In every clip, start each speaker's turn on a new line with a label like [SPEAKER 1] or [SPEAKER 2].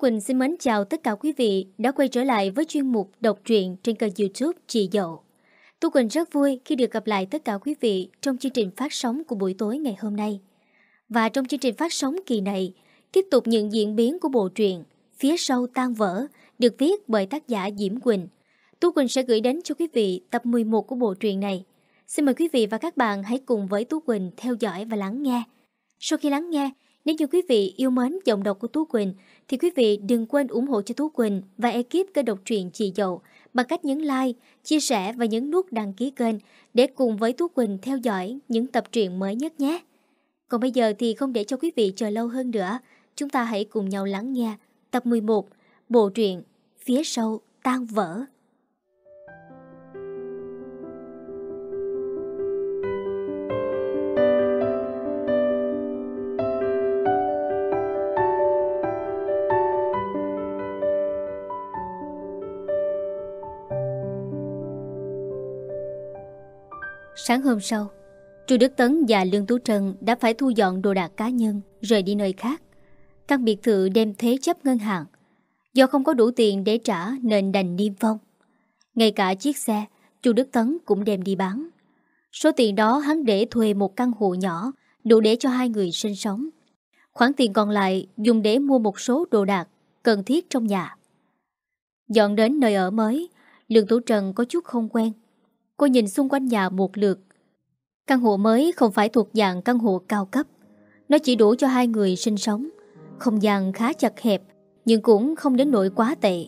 [SPEAKER 1] Quỳnh xin mến chào tất cả quý vị đã quay trở lại với chuyên mục đọc truyện trên kênh youtube Chị Dậu. Tú Quỳnh rất vui khi được gặp lại tất cả quý vị trong chương trình phát sóng của buổi tối ngày hôm nay. Và trong chương trình phát sóng kỳ này, tiếp tục những diễn biến của bộ truyện Phía sau tan vỡ được viết bởi tác giả Diễm Quỳnh. Tú Quỳnh sẽ gửi đến cho quý vị tập 11 của bộ truyện này. Xin mời quý vị và các bạn hãy cùng với Tú Quỳnh theo dõi và lắng nghe. Sau khi lắng nghe, nếu như quý vị yêu mến giọng đọc của Tú Quỳnh thì quý vị đừng quên ủng hộ cho Tú Quỳnh và ekip kênh độc truyện Chị Dậu bằng cách nhấn like, chia sẻ và nhấn nút đăng ký kênh để cùng với Tú Quỳnh theo dõi những tập truyện mới nhất nhé. Còn bây giờ thì không để cho quý vị chờ lâu hơn nữa, chúng ta hãy cùng nhau lắng nghe tập 11 bộ truyện Phía sau tan vỡ. Sáng hôm sau, Chu Đức Tấn và Lương Tú Trân đã phải thu dọn đồ đạc cá nhân rời đi nơi khác. Căn biệt thự đem thế chấp ngân hàng. Do không có đủ tiền để trả nên đành niêm phong. Ngay cả chiếc xe, Chu Đức Tấn cũng đem đi bán. Số tiền đó hắn để thuê một căn hộ nhỏ đủ để cho hai người sinh sống. Khoản tiền còn lại dùng để mua một số đồ đạc cần thiết trong nhà. Dọn đến nơi ở mới, Lương Tú Trần có chút không quen Cô nhìn xung quanh nhà một lượt. Căn hộ mới không phải thuộc dạng căn hộ cao cấp. Nó chỉ đủ cho hai người sinh sống. Không gian khá chặt hẹp, Nhưng cũng không đến nỗi quá tệ.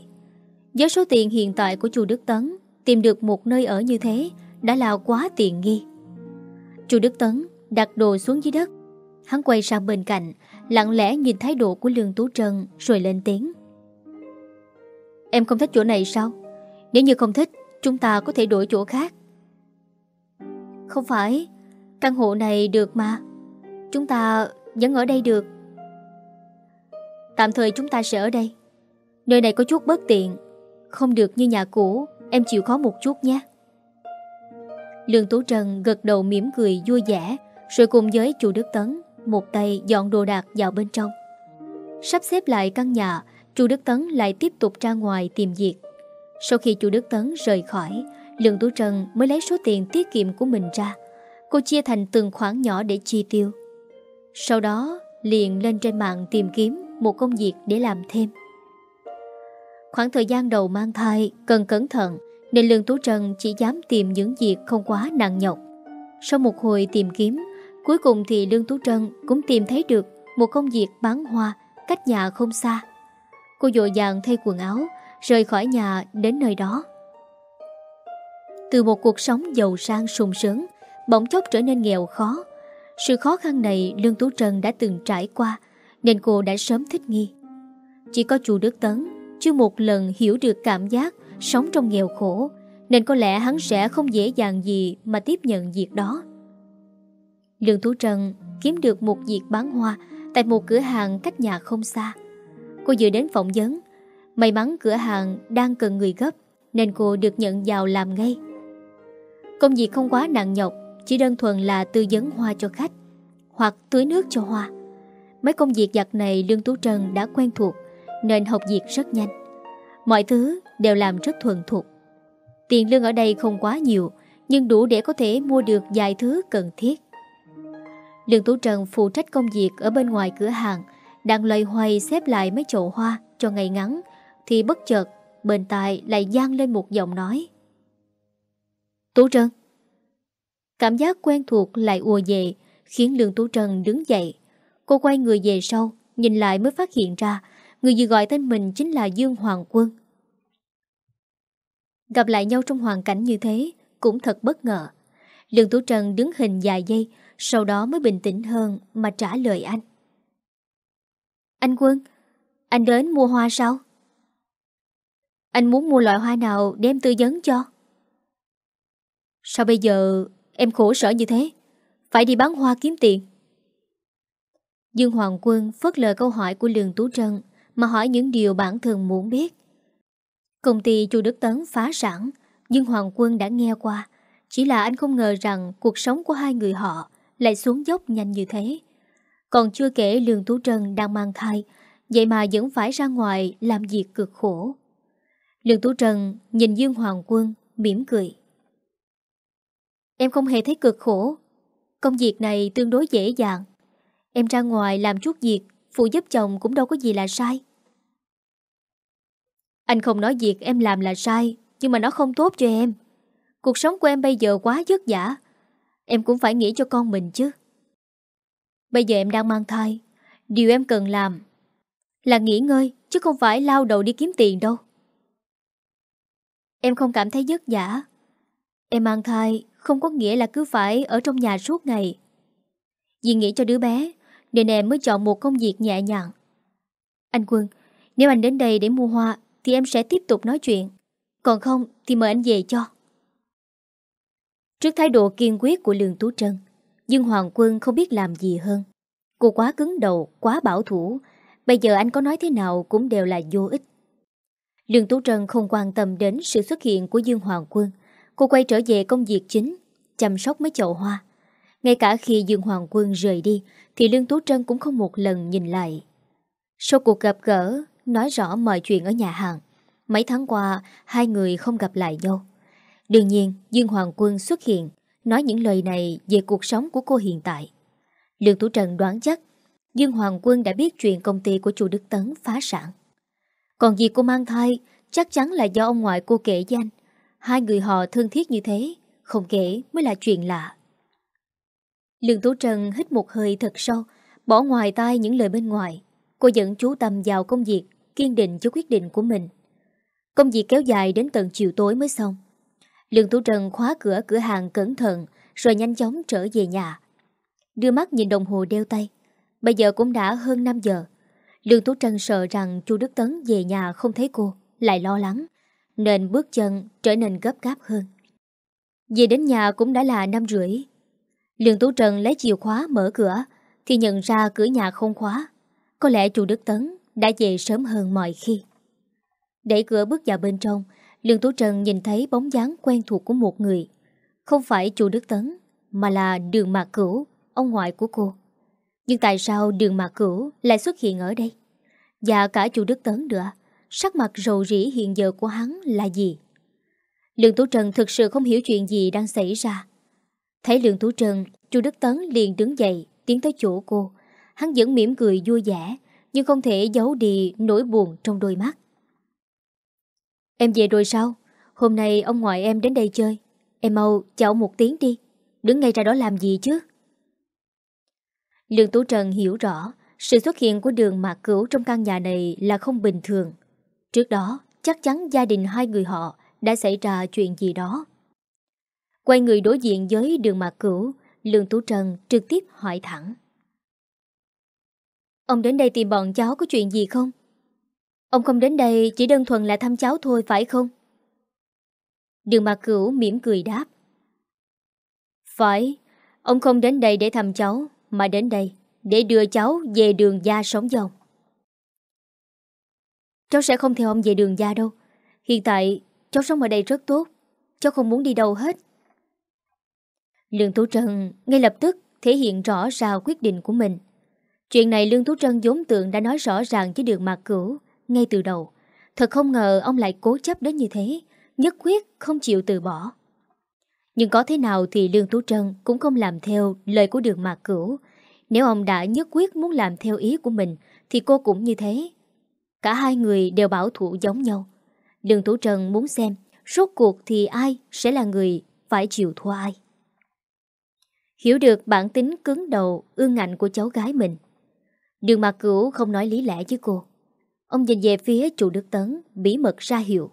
[SPEAKER 1] Với số tiền hiện tại của chu Đức Tấn, Tìm được một nơi ở như thế Đã là quá tiện nghi. Chu Đức Tấn đặt đồ xuống dưới đất. Hắn quay sang bên cạnh, Lặng lẽ nhìn thái độ của Lương Tú Trân Rồi lên tiếng. Em không thích chỗ này sao? Nếu như không thích, Chúng ta có thể đổi chỗ khác không phải, Căn hộ này được mà. Chúng ta vẫn ở đây được. Tạm thời chúng ta sẽ ở đây. Nơi này có chút bất tiện. Không được như nhà cũ, Em chịu khó một chút nhé. Lương Tú Trần gật đầu mỉm cười vui vẻ, Rồi cùng với chủ Đức Tấn, Một tay dọn đồ đạc vào bên trong. Sắp xếp lại căn nhà, Chu Đức Tấn lại tiếp tục ra ngoài tìm việc. Sau khi chu Đức Tấn rời khỏi Lương Tú Trần mới lấy số tiền tiết kiệm của mình ra Cô chia thành từng khoản nhỏ để chi tiêu Sau đó liền lên trên mạng tìm kiếm một công việc để làm thêm Khoảng thời gian đầu mang thai cần cẩn thận Nên Lương Tú Trần chỉ dám tìm những việc không quá nặng nhọc Sau một hồi tìm kiếm Cuối cùng thì Lương Tú Trân cũng tìm thấy được một công việc bán hoa cách nhà không xa. Cô dội dàng thay quần áo, rời khỏi nhà đến nơi đó. Từ một cuộc sống giàu sang sung sướng, Bỗng chốc trở nên nghèo khó. Sự khó khăn này Lương Tú Trân đã từng trải qua, Nên cô đã sớm thích nghi. Chỉ có chủ Đức Tấn Chưa một lần hiểu được cảm giác Sống trong nghèo khổ, Nên có lẽ hắn sẽ không dễ dàng gì Mà tiếp nhận việc đó. Lương Tú Trân kiếm được một việc bán hoa Tại một cửa hàng cách nhà không xa. Cô vừa đến phỏng vấn, May mắn cửa hàng đang cần người gấp, Nên cô được nhận vào làm ngay. Công việc không quá nặng nhọc, Chỉ đơn thuần là tư vấn hoa cho khách, Hoặc tưới nước cho hoa. Mấy công việc giặt này Lương Tú Trân đã quen thuộc, Nên học việc rất nhanh. Mọi thứ đều làm rất thuần thuộc Tiền lương ở đây không quá nhiều, Nhưng đủ để có thể mua được vài thứ cần thiết. Lương Tú Trần phụ trách công việc ở bên ngoài cửa hàng, Đang loay hoay xếp lại mấy chậu hoa cho ngày ngắn, Thì bất chợt bên tai lại gian lên một giọng nói. Tú Trân. Cảm giác quen thuộc lại ùa về, Khiến Lương Tú Trân đứng dậy. Cô quay người về sau, Nhìn lại mới phát hiện ra, Người vừa gọi tên mình chính là Dương Hoàng Quân. Gặp lại nhau trong hoàn cảnh như thế, Cũng thật bất ngờ. Lương Tú Trân đứng hình vài giây Sau đó mới bình tĩnh hơn Mà trả lời anh. Anh Quân, Anh đến mua hoa sao? Anh muốn mua loại hoa nào đem tư vấn cho? Sao bây giờ em khổ sở như thế? Phải đi bán hoa kiếm tiền. Dương Hoàng Quân phớt lờ câu hỏi của lường Tú Trân mà hỏi những điều bản thân muốn biết. Công ty Chu Đức Tấn phá sản, Dương Hoàng Quân đã nghe qua. Chỉ là anh không ngờ rằng cuộc sống của hai người họ lại xuống dốc nhanh như thế. Còn chưa kể Lương Tú Trân đang mang thai, Vậy mà vẫn phải ra ngoài làm việc cực khổ. Lương Tú Trân nhìn Dương Hoàng Quân mỉm cười. Em không hề thấy cực khổ. Công việc này tương đối dễ dàng. Em ra ngoài làm chút việc, phụ giúp chồng cũng đâu có gì là sai. Anh không nói việc em làm là sai, nhưng mà nó không tốt cho em. Cuộc sống của em bây giờ quá vất vả. Em cũng phải nghĩ cho con mình chứ. Bây giờ em đang mang thai. Điều em cần làm là nghỉ ngơi, chứ không phải lao đầu đi kiếm tiền đâu. Em không cảm thấy vất vả. Em mang thai không có nghĩa là cứ phải ở trong nhà suốt ngày. Vì nghĩ cho đứa bé, nên em mới chọn một công việc nhẹ nhàng. Anh Quân, nếu anh đến đây để mua hoa, thì em sẽ tiếp tục nói chuyện. Còn không, thì mời anh về cho. Trước thái độ kiên quyết của Lương Tú Trân, Dương Hoàng Quân không biết làm gì hơn. Cô quá cứng đầu, quá bảo thủ. Bây giờ anh có nói thế nào cũng đều là vô ích. Lương Tú Trân không quan tâm đến sự xuất hiện của Dương Hoàng Quân. Cô quay trở về công việc chính, chăm sóc mấy chậu hoa. Ngay cả khi Dương Hoàng Quân rời đi, thì Lương Tú Trân cũng không một lần nhìn lại. Sau cuộc gặp gỡ, nói rõ mọi chuyện ở nhà hàng. Mấy tháng qua, hai người không gặp lại nhau. Đương nhiên, Dương Hoàng Quân xuất hiện, nói những lời này về cuộc sống của cô hiện tại. Lương Tú Trần đoán chắc, Dương Hoàng Quân đã biết chuyện công ty của chủ Đức Tấn phá sản. Còn việc cô mang thai, chắc chắn là do ông ngoại cô kể danh. Hai người họ thân thiết như thế, không kể mới là chuyện lạ. Lương Tú Trần hít một hơi thật sâu, bỏ ngoài tai những lời bên ngoài. Cô dẫn chú tâm vào công việc, kiên định cho quyết định của mình. Công việc kéo dài đến tận chiều tối mới xong. Lương Tú Trần khóa cửa cửa hàng cẩn thận, rồi nhanh chóng trở về nhà. Đưa mắt nhìn đồng hồ đeo tay. Bây giờ cũng đã hơn 5 giờ. Lương Tú Trân sợ rằng chu Đức Tấn về nhà không thấy cô, lại lo lắng, nên bước chân trở nên gấp gáp hơn. Về đến nhà cũng đã là năm rưỡi. Lương Tú Trân lấy chìa khóa mở cửa, thì nhận ra cửa nhà không khóa. Có lẽ chủ Đức Tấn đã về sớm hơn mọi khi. Đẩy cửa bước vào bên trong, Lương Tú Trân nhìn thấy bóng dáng quen thuộc của một người. Không phải chủ Đức Tấn, mà là đường mạc cửu, ông ngoại của cô. Nhưng tại sao đường mạc cửu lại xuất hiện ở đây? Và cả chủ Đức Tấn nữa, sắc mặt rầu rĩ hiện giờ của hắn là gì? Lương Tú Trần thực sự không hiểu chuyện gì đang xảy ra. Thấy Lương Tú Trần, chu Đức Tấn liền đứng dậy, tiến tới chỗ cô. Hắn vẫn mỉm cười vui vẻ, nhưng không thể giấu đi nỗi buồn trong đôi mắt. Em về rồi sao? Hôm nay ông ngoại em đến đây chơi. Em mau chào một tiếng đi. Đứng ngay ra đó làm gì chứ? Lương Tú Trần hiểu rõ sự xuất hiện của đường mạc cửu trong căn nhà này là không bình thường. Trước đó, chắc chắn gia đình hai người họ đã xảy ra chuyện gì đó. Quay người đối diện với đường mạc cửu, Lương Tú Trần trực tiếp hỏi thẳng. Ông đến đây tìm bọn cháu có chuyện gì không? Ông không đến đây chỉ đơn thuần là thăm cháu thôi phải không? Đường mạc cửu mỉm cười đáp. Phải, ông không đến đây để thăm cháu mà đến đây để đưa cháu về đường gia sống dòng. Cháu sẽ không theo ông về đường gia đâu. Hiện tại cháu sống ở đây rất tốt. Cháu không muốn đi đâu hết. Lương Tú Trân ngay lập tức thể hiện rõ ra quyết định của mình. Chuyện này Lương Tú Trân vốn tượng đã nói rõ ràng với đường mạc cửu ngay từ đầu. Thật không ngờ ông lại cố chấp đến như thế, nhất quyết không chịu từ bỏ. Nhưng có thế nào thì Lương Tú Trân cũng không làm theo lời của đường mạc cửu, nếu ông đã nhất quyết muốn làm theo ý của mình Thì cô cũng như thế Cả hai người đều bảo thủ giống nhau. Đường thủ Trần muốn xem Rốt cuộc thì ai sẽ là người Phải chịu thua ai. Hiểu được bản tính cứng đầu Ương ngạnh của cháu gái mình. Đường Mạc Cửu không nói lý lẽ với cô. Ông nhìn về phía chủ Đức Tấn Bí mật ra hiệu.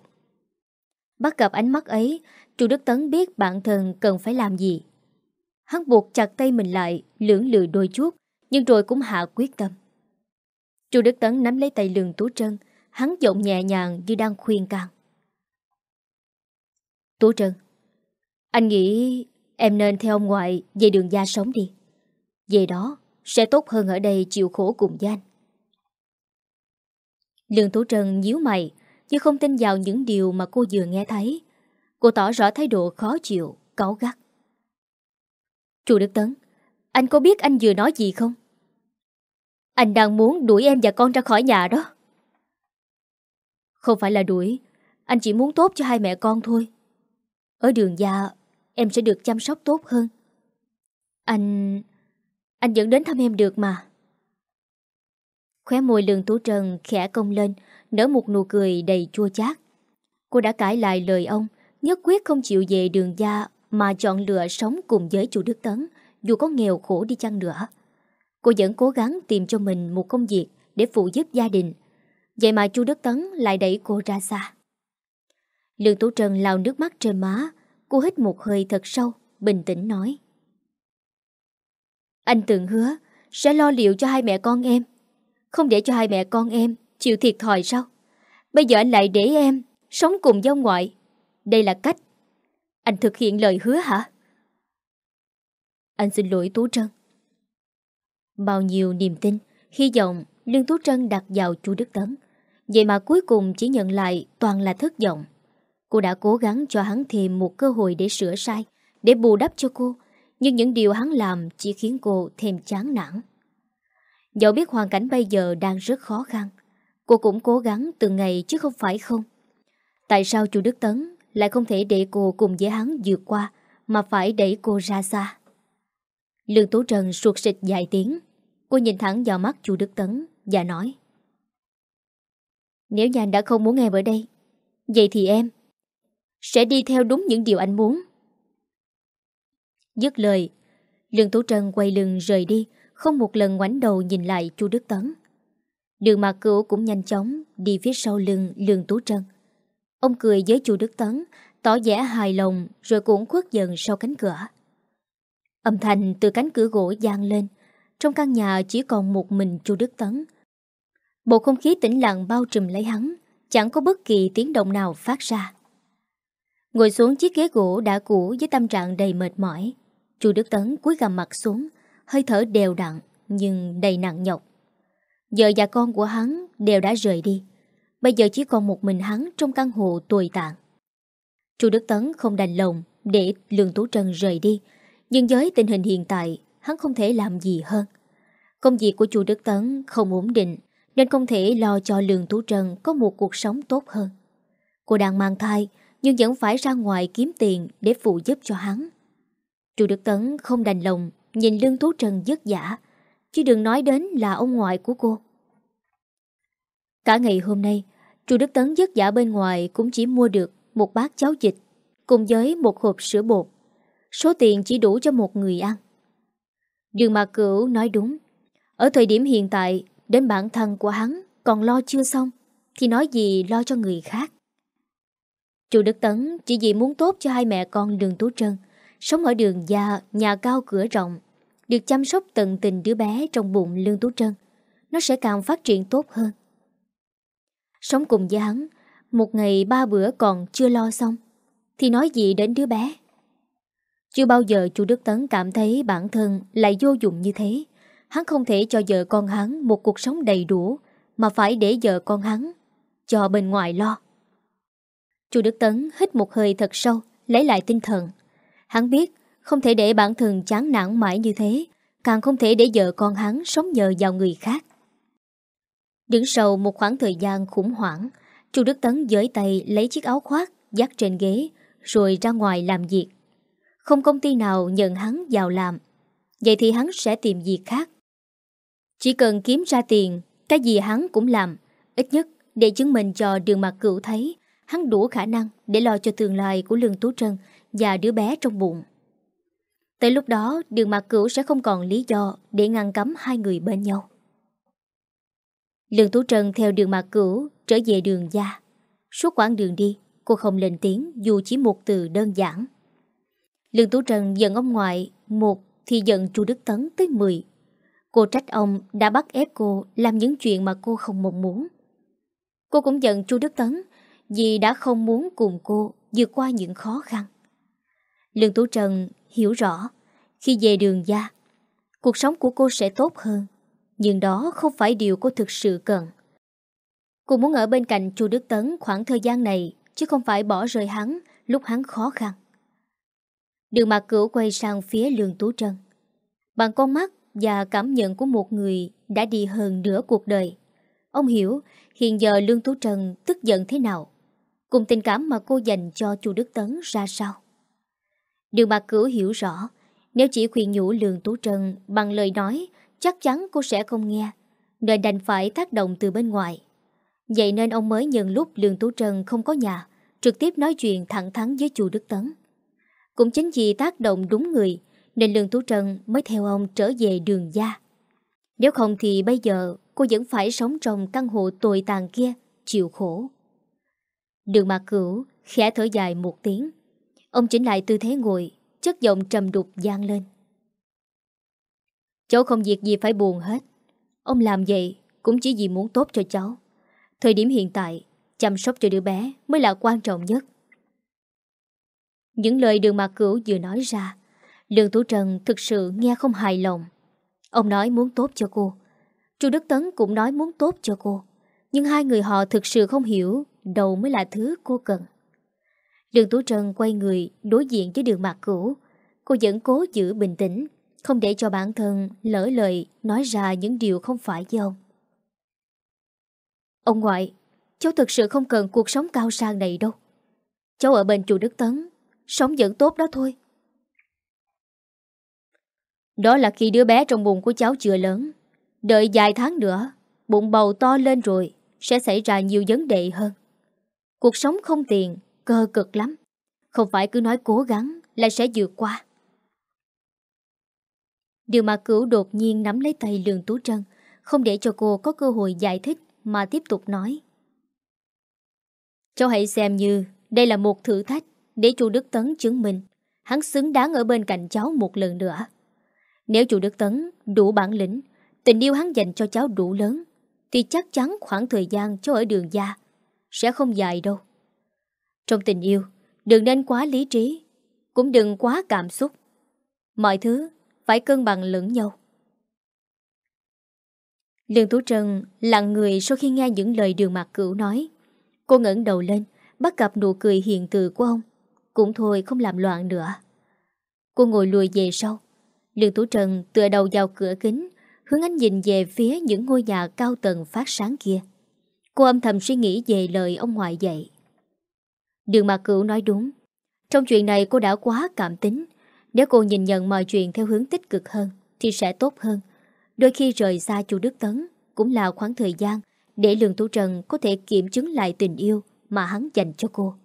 [SPEAKER 1] Bắt gặp ánh mắt ấy Chủ Đức Tấn biết bản thân cần phải làm gì. Hắn buộc chặt tay mình lại, lưỡng lự đôi chút, nhưng rồi cũng hạ quyết tâm. Chu Đức Tấn nắm lấy tay lường Tú Trân, hắn giọng nhẹ nhàng như đang khuyên can. Tú Trân, anh nghĩ em nên theo ông ngoại về đường gia sống đi. Về đó sẽ tốt hơn ở đây chịu khổ cùng danh. Lương Tú Trân nhíu mày, nhưng không tin vào những điều mà cô vừa nghe thấy. Cô tỏ rõ thái độ khó chịu, cáu gắt. Chu Đức Tấn, anh có biết anh vừa nói gì không? Anh đang muốn đuổi em và con ra khỏi nhà đó. Không phải là đuổi, anh chỉ muốn tốt cho hai mẹ con thôi. Ở đường gia, em sẽ được chăm sóc tốt hơn. Anh... anh vẫn đến thăm em được mà. Khóe môi lường tú trần khẽ cong lên, nở một nụ cười đầy chua chát. Cô đã cãi lại lời ông, nhất quyết không chịu về đường gia mà chọn lựa sống cùng với chủ Đức Tấn, dù có nghèo khổ đi chăng nữa. Cô vẫn cố gắng tìm cho mình một công việc để phụ giúp gia đình. Vậy mà chu Đức Tấn lại đẩy cô ra xa. Lương Tú Trần lau nước mắt trên má, cô hít một hơi thật sâu, bình tĩnh nói. Anh từng hứa sẽ lo liệu cho hai mẹ con em. Không để cho hai mẹ con em chịu thiệt thòi sao? Bây giờ anh lại để em sống cùng với ngoại. Đây là cách. Anh thực hiện lời hứa hả? Anh xin lỗi Tú Trân. Bao nhiêu niềm tin, hy vọng Lương Tú Trân đặt vào chu Đức Tấn. Vậy mà cuối cùng chỉ nhận lại toàn là thất vọng. Cô đã cố gắng cho hắn thêm một cơ hội để sửa sai, để bù đắp cho cô, nhưng những điều hắn làm chỉ khiến cô thêm chán nản. Dẫu biết hoàn cảnh bây giờ đang rất khó khăn, cô cũng cố gắng từng ngày chứ không phải không. Tại sao chu Đức Tấn lại không thể để cô cùng với hắn vượt qua, mà phải đẩy cô ra xa? Lương Tú Trần suột xịt dài tiếng, cô nhìn thẳng vào mắt chu Đức Tấn và nói Nếu như anh đã không muốn em ở đây, vậy thì em sẽ đi theo đúng những điều anh muốn. Dứt lời, Lương Tú Trân quay lưng rời đi, không một lần ngoảnh đầu nhìn lại chu Đức Tấn. Đường Mạc Cửu cũng nhanh chóng đi phía sau lưng Lương Tú Trân. Ông cười với chu Đức Tấn, tỏ vẻ hài lòng rồi cũng khuất dần sau cánh cửa. Âm thanh từ cánh cửa gỗ gian lên, trong căn nhà chỉ còn một mình chu Đức Tấn. Bộ không khí tĩnh lặng bao trùm lấy hắn, chẳng có bất kỳ tiếng động nào phát ra. Ngồi xuống chiếc ghế gỗ đã cũ với tâm trạng đầy mệt mỏi. Chu Đức Tấn cúi gằm mặt xuống, hơi thở đều đặn nhưng đầy nặng nhọc. Giờ và con của hắn đều đã rời đi. Bây giờ chỉ còn một mình hắn trong căn hộ tồi tàn. Chu Đức Tấn không đành lòng để Lương Tú Trân rời đi, nhưng với tình hình hiện tại, hắn không thể làm gì hơn. Công việc của chu Đức Tấn không ổn định, nên không thể lo cho Lương Tú Trân có một cuộc sống tốt hơn. Cô đang mang thai, nhưng vẫn phải ra ngoài kiếm tiền để phụ giúp cho hắn. Chu Đức Tấn không đành lòng nhìn Lương Tú Trần dứt giả, chứ đừng nói đến là ông ngoại của cô. Cả ngày hôm nay, Chu Đức Tấn dứt giả bên ngoài cũng chỉ mua được một bát cháo dịch cùng với một hộp sữa bột. Số tiền chỉ đủ cho một người ăn dương Mạc Cửu nói đúng. Ở thời điểm hiện tại, đến bản thân của hắn còn lo chưa xong, thì nói gì lo cho người khác. Chu Đức Tấn chỉ vì muốn tốt cho hai mẹ con đường Tú Trân, sống ở đường gia, nhà cao cửa rộng, được chăm sóc tận tình đứa bé trong bụng Lương Tú Trân. Nó sẽ càng phát triển tốt hơn. Sống cùng với hắn, một ngày ba bữa còn chưa lo xong, thì nói gì đến đứa bé. Chưa bao giờ chú Đức Tấn cảm thấy bản thân lại vô dụng như thế. Hắn không thể cho vợ con hắn một cuộc sống đầy đủ, mà phải để vợ con hắn cho bên ngoài lo. Chu Đức Tấn hít một hơi thật sâu, lấy lại tinh thần. Hắn biết không thể để bản thân chán nản mãi như thế, càng không thể để vợ con hắn sống nhờ vào người khác. Đứng sau một khoảng thời gian khủng hoảng, Chu Đức Tấn giới tay lấy chiếc áo khoác dắt trên ghế rồi ra ngoài làm việc. Không công ty nào nhận hắn vào làm, vậy thì hắn sẽ tìm việc khác. Chỉ cần kiếm ra tiền, cái gì hắn cũng làm, ít nhất để chứng minh cho đường mặt cựu thấy hắn đủ khả năng để lo cho tương lai của Lương Tú Trân và đứa bé trong bụng. Tới lúc đó, đường mặt cửu sẽ không còn lý do để ngăn cấm hai người bên nhau. Lương Tú Trân theo đường mặt cửu trở về đường gia. Suốt quãng đường đi, cô không lên tiếng dù chỉ một từ đơn giản. Lương Tú Trần giận ông ngoại một thì giận chu Đức Tấn tới mười. Cô trách ông đã bắt ép cô làm những chuyện mà cô không mong muốn. Cô cũng giận chu Đức Tấn vì đã không muốn cùng cô vượt qua những khó khăn. Lương Tú Trần hiểu rõ khi về đường gia, cuộc sống của cô sẽ tốt hơn, nhưng đó không phải điều cô thực sự cần. Cô muốn ở bên cạnh chu Đức Tấn khoảng thời gian này chứ không phải bỏ rơi hắn lúc hắn khó khăn. Đường mặt cửu quay sang phía Lương Tú Trân. Bằng con mắt và cảm nhận của một người đã đi hơn nửa cuộc đời. Ông hiểu hiện giờ Lương Tú Trân tức giận thế nào, cùng tình cảm mà cô dành cho chu Đức Tấn ra sao. Đường mặt Cửu hiểu rõ, nếu chỉ khuyên nhủ Lương Tú Trân bằng lời nói, chắc chắn cô sẽ không nghe, nên đành phải tác động từ bên ngoài. Vậy nên ông mới nhận lúc Lương Tú Trân không có nhà, trực tiếp nói chuyện thẳng thắn với chu Đức Tấn. Cũng chính vì tác động đúng người, nên Lương Tú Trân mới theo ông trở về đường gia. Nếu không thì bây giờ cô vẫn phải sống trong căn hộ tồi tàn kia, chịu khổ. Đường mặt cửu, khẽ thở dài một tiếng. Ông chỉnh lại tư thế ngồi, chất giọng trầm đục gian lên. Cháu không việc gì phải buồn hết. Ông làm vậy cũng chỉ vì muốn tốt cho cháu. Thời điểm hiện tại, chăm sóc cho đứa bé mới là quan trọng nhất. Những lời đường mạc cửu vừa nói ra, Lương Tú Trần thực sự nghe không hài lòng. Ông nói muốn tốt cho cô. Chu Đức Tấn cũng nói muốn tốt cho cô. Nhưng hai người họ thực sự không hiểu đâu mới là thứ cô cần. Đường Tú Trần quay người đối diện với đường mạc cửu. Cô vẫn cố giữ bình tĩnh, không để cho bản thân lỡ lời nói ra những điều không phải với ông. Ông ngoại, cháu thực sự không cần cuộc sống cao sang này đâu. Cháu ở bên chùa Đức Tấn, sống vẫn tốt đó thôi. Đó là khi đứa bé trong bụng của cháu chưa lớn. Đợi vài tháng nữa, bụng bầu to lên rồi, sẽ xảy ra nhiều vấn đề hơn. Cuộc sống không tiền, cơ cực lắm. Không phải cứ nói cố gắng là sẽ vượt qua. Điều mà cửu đột nhiên nắm lấy tay Lương Tú Trân, không để cho cô có cơ hội giải thích mà tiếp tục nói. Cháu hãy xem như đây là một thử thách để chu Đức Tấn chứng minh hắn xứng đáng ở bên cạnh cháu một lần nữa. Nếu chủ Đức Tấn đủ bản lĩnh, tình yêu hắn dành cho cháu đủ lớn, thì chắc chắn khoảng thời gian cháu ở đường gia sẽ không dài đâu. Trong tình yêu, đừng nên quá lý trí, cũng đừng quá cảm xúc. Mọi thứ phải cân bằng lẫn nhau. Lương Tú Trân lặng người sau khi nghe những lời đường mặt cửu nói. Cô ngẩng đầu lên, bắt gặp nụ cười hiền từ của ông. Cũng thôi không làm loạn nữa. Cô ngồi lùi về sau, Lương Tú Trần tựa đầu vào cửa kính, hướng ánh nhìn về phía những ngôi nhà cao tầng phát sáng kia. Cô âm thầm suy nghĩ về lời ông ngoại dạy. Đường mà cửu nói đúng. Trong chuyện này cô đã quá cảm tính. Nếu cô nhìn nhận mọi chuyện theo hướng tích cực hơn, thì sẽ tốt hơn. Đôi khi rời xa chu Đức Tấn cũng là khoảng thời gian để Lương Tú Trần có thể kiểm chứng lại tình yêu mà hắn dành cho cô.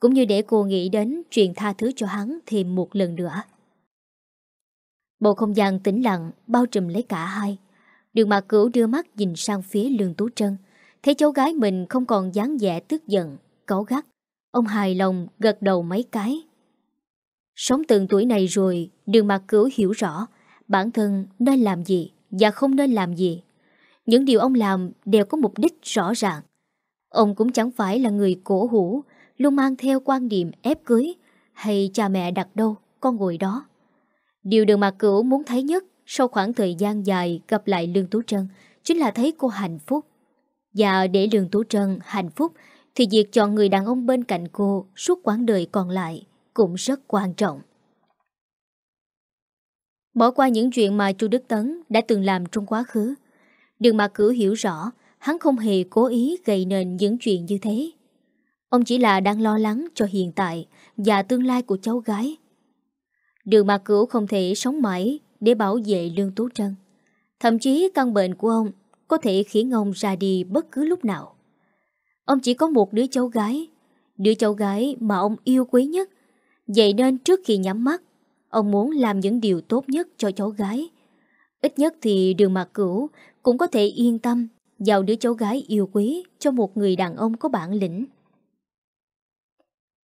[SPEAKER 1] Cũng như để cô nghĩ đến chuyện tha thứ cho hắn thêm một lần nữa. Bầu không gian tĩnh lặng bao trùm lấy cả hai. Đường mặt cửu đưa mắt nhìn sang phía lương tú trân. Thấy cháu gái mình không còn dáng vẻ tức giận, cáu gắt. Ông hài lòng gật đầu mấy cái. Sống từng tuổi này rồi, đường mặt cửu hiểu rõ bản thân nên làm gì và không nên làm gì. Những điều ông làm đều có mục đích rõ ràng. Ông cũng chẳng phải là người cổ hủ, luôn mang theo quan điểm ép cưới hay cha mẹ đặt đâu, con ngồi đó. Điều đường mà cửu muốn thấy nhất sau khoảng thời gian dài gặp lại Lương Tú Trân chính là thấy cô hạnh phúc. Và để Lương Tú Trân hạnh phúc thì việc chọn người đàn ông bên cạnh cô suốt quãng đời còn lại cũng rất quan trọng. Bỏ qua những chuyện mà chu Đức Tấn đã từng làm trong quá khứ, đường mặt cửu hiểu rõ hắn không hề cố ý gây nên những chuyện như thế. Ông chỉ là đang lo lắng cho hiện tại và tương lai của cháu gái. Đường Mạc Cửu không thể sống mãi để bảo vệ Lương Tú Trân. Thậm chí căn bệnh của ông có thể khiến ông ra đi bất cứ lúc nào. Ông chỉ có một đứa cháu gái, đứa cháu gái mà ông yêu quý nhất. Vậy nên trước khi nhắm mắt, ông muốn làm những điều tốt nhất cho cháu gái. Ít nhất thì đường Mạc Cửu cũng có thể yên tâm vào đứa cháu gái yêu quý cho một người đàn ông có bản lĩnh.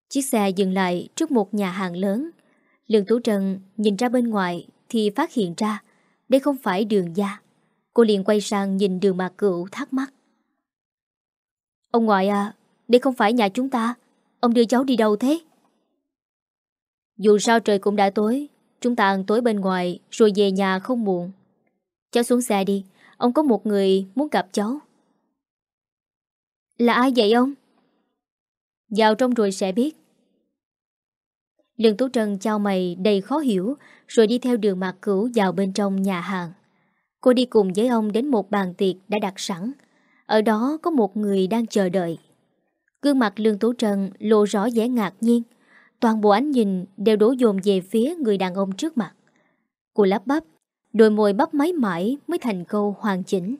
[SPEAKER 1] Chiếc xe dừng lại trước một nhà hàng lớn Lương Tú Trần nhìn ra bên ngoài thì phát hiện ra đây không phải đường gia. Cô liền quay sang nhìn đường mạc cựu thắc mắc. Ông ngoại à, đây không phải nhà chúng ta. Ông đưa cháu đi đâu thế? Dù sao trời cũng đã tối, chúng ta ăn tối bên ngoài rồi về nhà không muộn. Cháu xuống xe đi, ông có một người muốn gặp cháu. Là ai vậy ông? Vào trong rồi sẽ biết. Lương Tú Trân trao mày đầy khó hiểu Rồi đi theo đường mặt cửu vào bên trong nhà hàng Cô đi cùng với ông đến một bàn tiệc đã đặt sẵn. Ở đó có một người đang chờ đợi. Gương mặt Lương Tú Trần lộ rõ vẻ ngạc nhiên. Toàn bộ ánh nhìn đều đổ dồn về phía người đàn ông trước mặt. Cô lắp bắp, đôi môi bắp máy mãi mới thành câu hoàn chỉnh.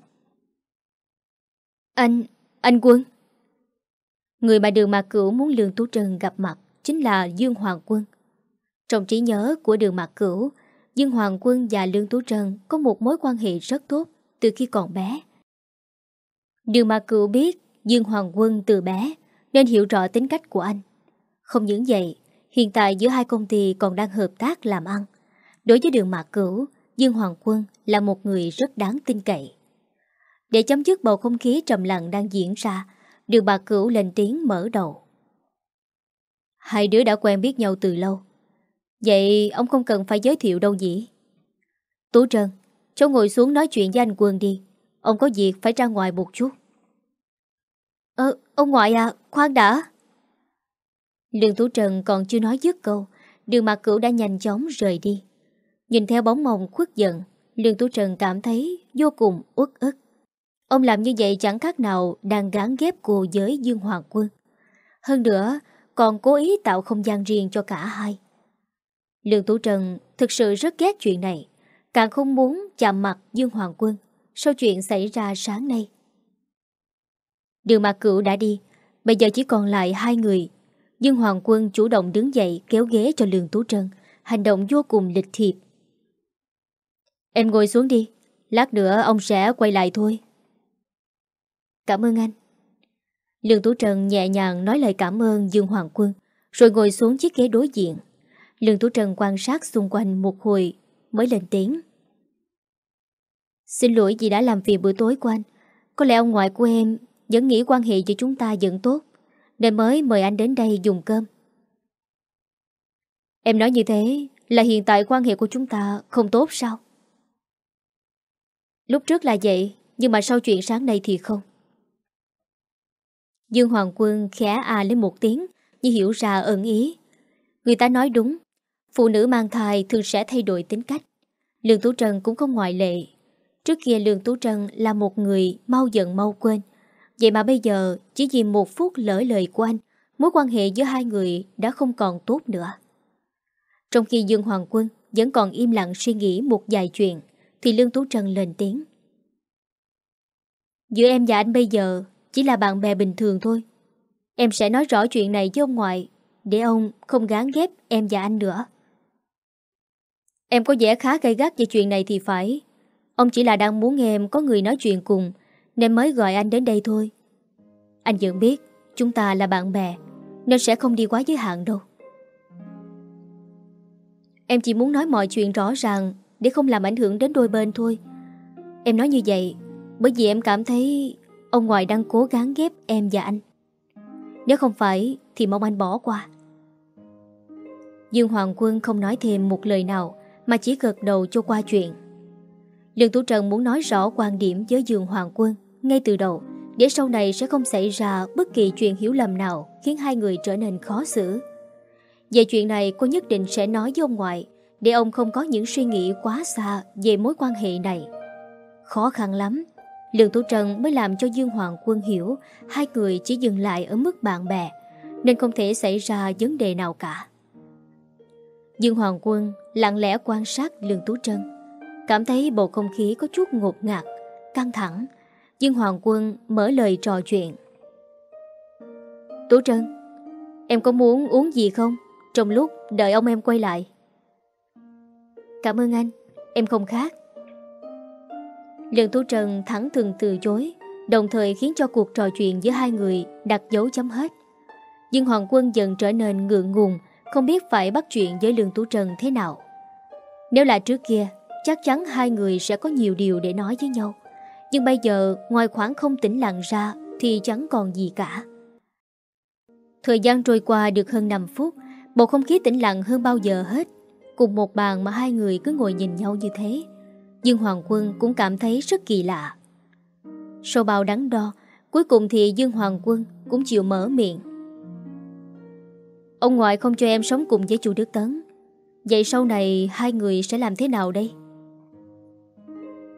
[SPEAKER 1] Anh, anh Quân. Người mà đường mạc cửu muốn Lương Tú Trân gặp mặt chính là Dương Hoàng Quân. Trong trí nhớ của đường mạc cửu, Dương Hoàng Quân và Lương Tú Trân có một mối quan hệ rất tốt từ khi còn bé. Đường mạc cửu biết Dương Hoàng Quân từ bé nên hiểu rõ tính cách của anh. Không những vậy, hiện tại giữa hai công ty còn đang hợp tác làm ăn. Đối với đường mạc cửu, Dương Hoàng Quân là một người rất đáng tin cậy. Để chấm dứt bầu không khí trầm lặng đang diễn ra, đường bà cửu lên tiếng mở đầu. Hai đứa đã quen biết nhau từ lâu. Vậy ông không cần phải giới thiệu đâu nhỉ? Tú Trân, cháu ngồi xuống nói chuyện với anh Quân đi. Ông có việc phải ra ngoài một chút. Ờ, ông ngoại à, khoan đã. Lương Tú Trần còn chưa nói dứt câu, đường mặt cửu đã nhanh chóng rời đi. Nhìn theo bóng mông khuất giận, Lương Tú Trần cảm thấy vô cùng uất ức. Ông làm như vậy chẳng khác nào đang gán ghép cô với Dương Hoàng Quân. Hơn nữa, còn cố ý tạo không gian riêng cho cả hai. Lương Tú Trần thực sự rất ghét chuyện này, càng không muốn chạm mặt Dương Hoàng Quân sau chuyện xảy ra sáng nay. Đường Mạc Cửu đã đi, bây giờ chỉ còn lại hai người. Dương Hoàng Quân chủ động đứng dậy kéo ghế cho Lương Tú Trân, hành động vô cùng lịch thiệp. Em ngồi xuống đi, lát nữa ông sẽ quay lại thôi. Cảm ơn anh. Lương Tú trần nhẹ nhàng nói lời cảm ơn Dương Hoàng Quân, rồi ngồi xuống chiếc ghế đối diện. Lương Tú trần quan sát xung quanh một hồi mới lên tiếng. Xin lỗi vì đã làm phiền bữa tối của anh. Có lẽ ông ngoại của em vẫn nghĩ quan hệ giữa chúng ta vẫn tốt, nên mới mời anh đến đây dùng cơm. Em nói như thế là hiện tại quan hệ của chúng ta không tốt sao? Lúc trước là vậy, nhưng mà sau chuyện sáng nay thì không. Dương Hoàng Quân khẽ à lên một tiếng, như hiểu ra ẩn ý. Người ta nói đúng, phụ nữ mang thai thường sẽ thay đổi tính cách. Lương Tú Trân cũng không ngoại lệ. Trước kia Lương Tú Trân là một người mau giận mau quên. Vậy mà bây giờ, chỉ vì một phút lỡ lời của anh, mối quan hệ giữa hai người đã không còn tốt nữa. Trong khi Dương Hoàng Quân vẫn còn im lặng suy nghĩ một vài chuyện, thì Lương Tú Trân lên tiếng. Giữa em và anh bây giờ chỉ là bạn bè bình thường thôi. Em sẽ nói rõ chuyện này với ông ngoại, để ông không gán ghép em và anh nữa. Em có vẻ khá gay gắt về chuyện này thì phải. Ông chỉ là đang muốn em có người nói chuyện cùng, nên mới gọi anh đến đây thôi. Anh vẫn biết chúng ta là bạn bè, nên sẽ không đi quá giới hạn đâu. Em chỉ muốn nói mọi chuyện rõ ràng để không làm ảnh hưởng đến đôi bên thôi. Em nói như vậy bởi vì em cảm thấy ông ngoại đang cố gắng ghép em và anh. Nếu không phải thì mong anh bỏ qua. Dương Hoàng Quân không nói thêm một lời nào mà chỉ gật đầu cho qua chuyện. Lương Tú Trần muốn nói rõ quan điểm với Dương Hoàng Quân ngay từ đầu để sau này sẽ không xảy ra bất kỳ chuyện hiểu lầm nào khiến hai người trở nên khó xử. Về chuyện này cô nhất định sẽ nói với ông ngoại để ông không có những suy nghĩ quá xa về mối quan hệ này. Khó khăn lắm, Lương Tú Trần mới làm cho Dương Hoàng Quân hiểu hai người chỉ dừng lại ở mức bạn bè, nên không thể xảy ra vấn đề nào cả. Dương Hoàng Quân lặng lẽ quan sát Lương Tú Trân, Cảm thấy bầu không khí có chút ngột ngạt, Căng thẳng. Dương Hoàng Quân mở lời trò chuyện. Tú Trân, Em có muốn uống gì không? Trong lúc đợi ông em quay lại. Cảm ơn anh, Em không khác. Lương Tú Trân thẳng thừng từ chối, Đồng thời khiến cho cuộc trò chuyện giữa hai người Đặt dấu chấm hết. Dương Hoàng Quân dần trở nên ngượng ngùng, Không biết phải bắt chuyện với Lương Tú Trân thế nào. Nếu là trước kia, Chắc chắn hai người sẽ có nhiều điều để nói với nhau. Nhưng bây giờ, ngoài khoảng không tĩnh lặng ra, Thì chẳng còn gì cả. Thời gian trôi qua được hơn 5 phút, Bầu không khí tĩnh lặng hơn bao giờ hết. Cùng một bàn mà hai người cứ ngồi nhìn nhau như thế Dương Hoàng Quân cũng cảm thấy rất kỳ lạ Sau bao đắn đo, Cuối cùng thì Dương Hoàng Quân cũng chịu mở miệng Ông ngoại không cho em sống cùng với chú Đức Tấn Vậy sau này hai người sẽ làm thế nào đây?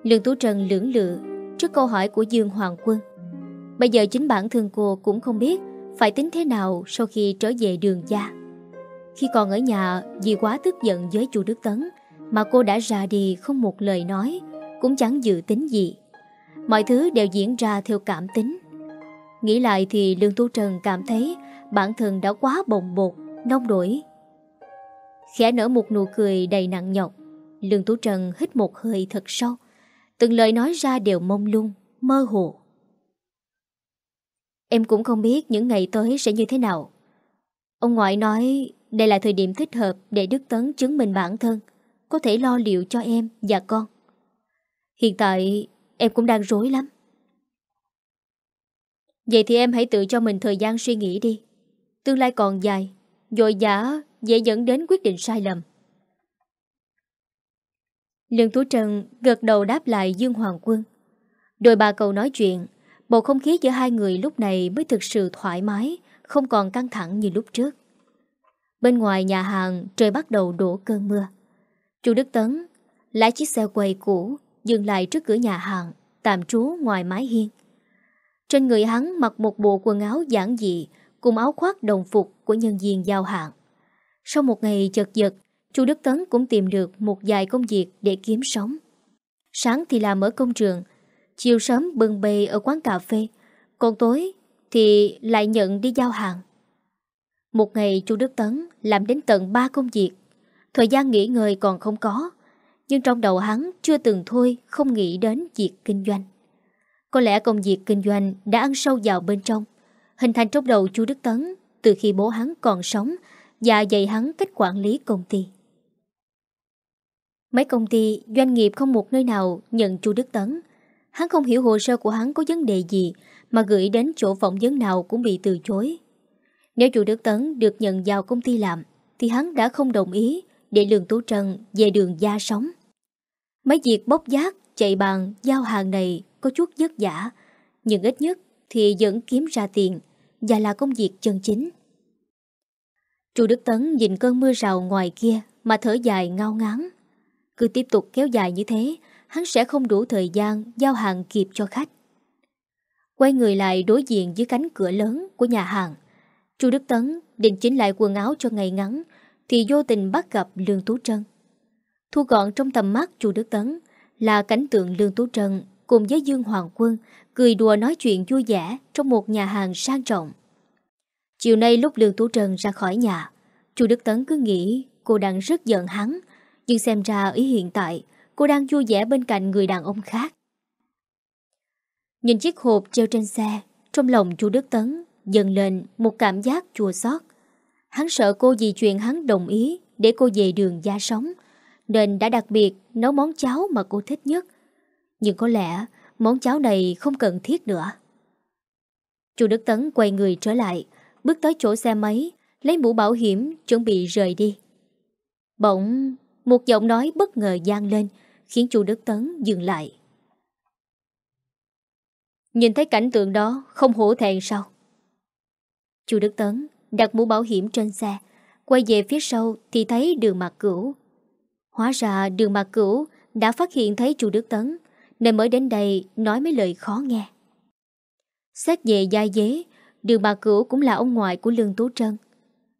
[SPEAKER 1] Lương Tú Trần lưỡng lự trước câu hỏi của Dương Hoàng Quân. Bây giờ chính bản thân cô cũng không biết phải tính thế nào sau khi trở về đường gia. Khi còn ở nhà vì quá tức giận với chu Đức Tấn mà cô đã ra đi không một lời nói, cũng chẳng dự tính gì. Mọi thứ đều diễn ra theo cảm tính. Nghĩ lại thì Lương Tú Trần cảm thấy bản thân đã quá bồng bột, nông nổi. Khẽ nở một nụ cười đầy nặng nhọc, Lương Tú Trần hít một hơi thật sâu. Từng lời nói ra đều mông lung, mơ hồ. Em cũng không biết những ngày tới sẽ như thế nào. Ông ngoại nói đây là thời điểm thích hợp để Đức Tấn chứng minh bản thân, có thể lo liệu cho em và con. Hiện tại em cũng đang rối lắm. Vậy thì em hãy tự cho mình thời gian suy nghĩ đi. Tương lai còn dài, dội dã dễ dẫn đến quyết định sai lầm. Lương Tú Trần gật đầu đáp lại Dương Hoàng Quân. Đôi ba câu nói chuyện, bầu không khí giữa hai người lúc này mới thực sự thoải mái, không còn căng thẳng như lúc trước. Bên ngoài nhà hàng trời bắt đầu đổ cơn mưa. Chu Đức Tấn lái chiếc xe quầy cũ dừng lại trước cửa nhà hàng, tạm trú ngoài mái hiên. Trên người hắn mặc một bộ quần áo giản dị cùng áo khoác đồng phục của nhân viên giao hàng. Sau một ngày chật vật, Chu Đức Tấn cũng tìm được một vài công việc để kiếm sống. Sáng thì làm ở công trường, chiều sớm bưng bê ở quán cà phê, còn tối thì lại nhận đi giao hàng. Một ngày Chu Đức Tấn làm đến tận 3 công việc, thời gian nghỉ ngơi còn không có, nhưng trong đầu hắn chưa từng thôi không nghĩ đến việc kinh doanh. Có lẽ công việc kinh doanh đã ăn sâu vào bên trong, hình thành trong đầu Chu Đức Tấn từ khi bố hắn còn sống và dạy hắn cách quản lý công ty. Mấy công ty, doanh nghiệp không một nơi nào nhận Chu Đức Tấn. Hắn không hiểu hồ sơ của hắn có vấn đề gì mà gửi đến chỗ phỏng vấn nào cũng bị từ chối. Nếu Chu Đức Tấn được nhận vào công ty làm thì hắn đã không đồng ý để Lương Tú Trần về đường gia sống. Mấy việc bốc giác, chạy bàn, giao hàng này có chút vất vả, nhưng ít nhất thì vẫn kiếm ra tiền và là công việc chân chính. Chu Đức Tấn nhìn cơn mưa rào ngoài kia mà thở dài ngao ngán. Cứ tiếp tục kéo dài như thế, hắn sẽ không đủ thời gian giao hàng kịp cho khách. Quay người lại đối diện với cánh cửa lớn của nhà hàng. Chu Đức Tấn định chỉnh lại quần áo cho ngày ngắn thì vô tình bắt gặp Lương Tú Trân. Thu gọn trong tầm mắt Chu Đức Tấn là cảnh tượng Lương Tú Trân cùng với Dương Hoàng Quân cười đùa nói chuyện vui vẻ trong một nhà hàng sang trọng. Chiều nay lúc Lương Tú Trân ra khỏi nhà, Chu Đức Tấn cứ nghĩ cô đang rất giận hắn, nhưng xem ra ý hiện tại cô đang vui vẻ bên cạnh người đàn ông khác. Nhìn chiếc hộp treo trên xe, trong lòng Chu Đức Tấn dần lên một cảm giác chua xót. Hắn sợ cô vì chuyện hắn đồng ý để cô về đường gia sống, nên đã đặc biệt nấu món cháo mà cô thích nhất. Nhưng có lẽ món cháo này không cần thiết nữa. Chu Đức Tấn quay người trở lại, bước tới chỗ xe máy, lấy mũ bảo hiểm chuẩn bị rời đi. Bỗng, một giọng nói bất ngờ gian lên, khiến chu Đức Tấn dừng lại. Nhìn thấy cảnh tượng đó, không hổ thẹn sao? Chu Đức Tấn đặt mũ bảo hiểm trên xe, quay về phía sau thì thấy đường mặt cửu. Hóa ra đường mặt cửu đã phát hiện thấy chu Đức Tấn, nên mới đến đây nói mấy lời khó nghe. Xét về gia dế, đường mặt cửu cũng là ông ngoại của Lương Tú Trân.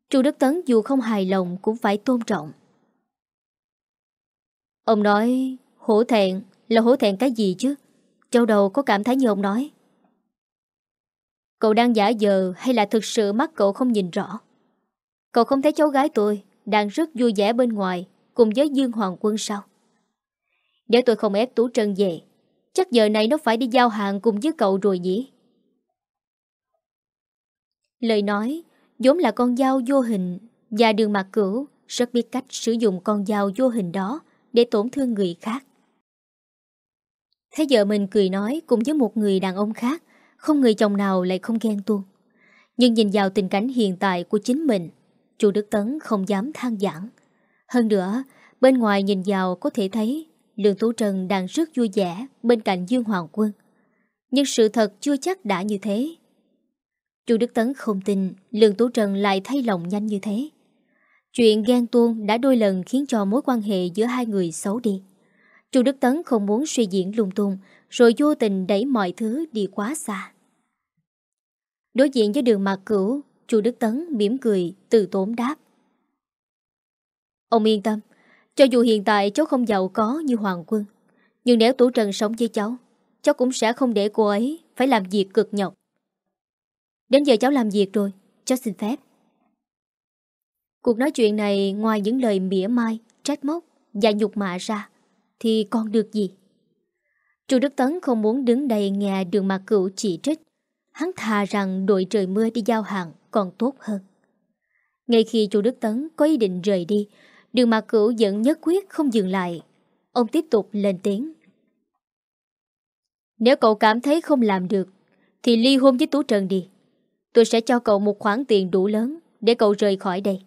[SPEAKER 1] Chu Đức Tấn dù không hài lòng cũng phải tôn trọng. Ông nói hổ thẹn là hổ thẹn cái gì chứ? Châu đầu có cảm thấy như ông nói. Cậu đang giả dờ hay là thực sự mắt cậu không nhìn rõ? Cậu không thấy cháu gái tôi đang rất vui vẻ bên ngoài cùng với Dương Hoàng Quân sao? để tôi không ép Tú Trân về, chắc giờ này nó phải đi giao hàng cùng với cậu rồi nhỉ? Lời nói vốn là con dao vô hình và đường mặt cửu rất biết cách sử dụng con dao vô hình đó để tổn thương người khác. Thấy vợ mình cười nói cùng với một người đàn ông khác, không người chồng nào lại không ghen tuông. Nhưng nhìn vào tình cảnh hiện tại của chính mình, chu Đức Tấn không dám than giảng. Hơn nữa, bên ngoài nhìn vào có thể thấy Lương Tú Trần đang rất vui vẻ bên cạnh Dương Hoàng Quân. Nhưng sự thật chưa chắc đã như thế. Chu Đức Tấn không tin Lương Tú Trần lại thay lòng nhanh như thế. Chuyện ghen tuông đã đôi lần khiến cho mối quan hệ giữa hai người xấu đi. Chu Đức Tấn không muốn suy diễn lung tung rồi vô tình đẩy mọi thứ đi quá xa. Đối diện với đường mặt cửu, Chu Đức Tấn mỉm cười, Từ tốn đáp. Ông yên tâm, Cho dù hiện tại cháu không giàu có như Hoàng Quân, Nhưng nếu Tú Trần sống với cháu Cháu cũng sẽ không để cô ấy Phải làm việc cực nhọc. Đến giờ cháu làm việc rồi, Cháu xin phép. Cuộc nói chuyện này ngoài những lời mỉa mai, Trách móc và nhục mạ ra, Thì còn được gì? Chu Đức Tấn không muốn đứng đây nghe đường mặt cửu chỉ trích. Hắn thà rằng đội trời mưa đi giao hàng còn tốt hơn. Ngay khi chu Đức Tấn có ý định rời đi, Đường mặt cửu vẫn nhất quyết không dừng lại. Ông tiếp tục lên tiếng. Nếu cậu cảm thấy không làm được, Thì ly hôn với Tú Trần đi. Tôi sẽ cho cậu một khoản tiền đủ lớn Để cậu rời khỏi đây.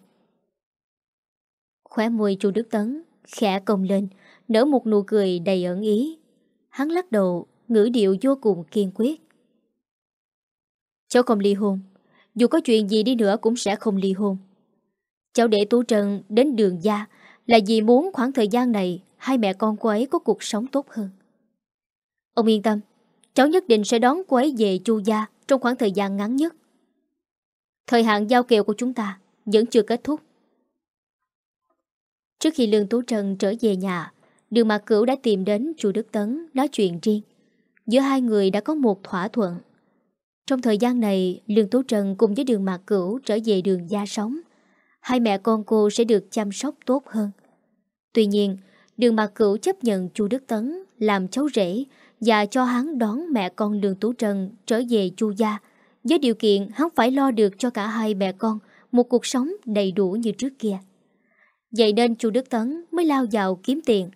[SPEAKER 1] Khóe môi chu Đức Tấn Khẽ cong lên, Nở một nụ cười đầy ẩn ý. Hắn lắc đầu, Ngữ điệu vô cùng kiên quyết. Cháu không ly hôn. Dù có chuyện gì đi nữa cũng sẽ không ly hôn. Cháu để Tú Trần đến đường gia Là vì muốn khoảng thời gian này Hai mẹ con cô ấy có cuộc sống tốt hơn. Ông yên tâm, Cháu nhất định sẽ đón cô ấy về chu gia Trong khoảng thời gian ngắn nhất. Thời hạn giao kèo của chúng ta Vẫn chưa kết thúc. Trước khi Lương Tú Trần trở về nhà Đường Mạc Cửu đã tìm đến chu Đức Tấn, nói chuyện riêng. Giữa hai người đã có một thỏa thuận. Trong thời gian này, Lương Tú Trần cùng với đường Mạc Cửu trở về đường gia sống. Hai mẹ con cô sẽ được chăm sóc tốt hơn. Tuy nhiên, Đường Mạc Cửu chấp nhận chu Đức Tấn làm cháu rể và cho hắn đón mẹ con Lương Tú Trần trở về chu gia. Với điều kiện hắn phải lo được cho cả hai mẹ con một cuộc sống đầy đủ như trước kia. Vậy nên chu Đức Tấn mới lao vào kiếm tiền.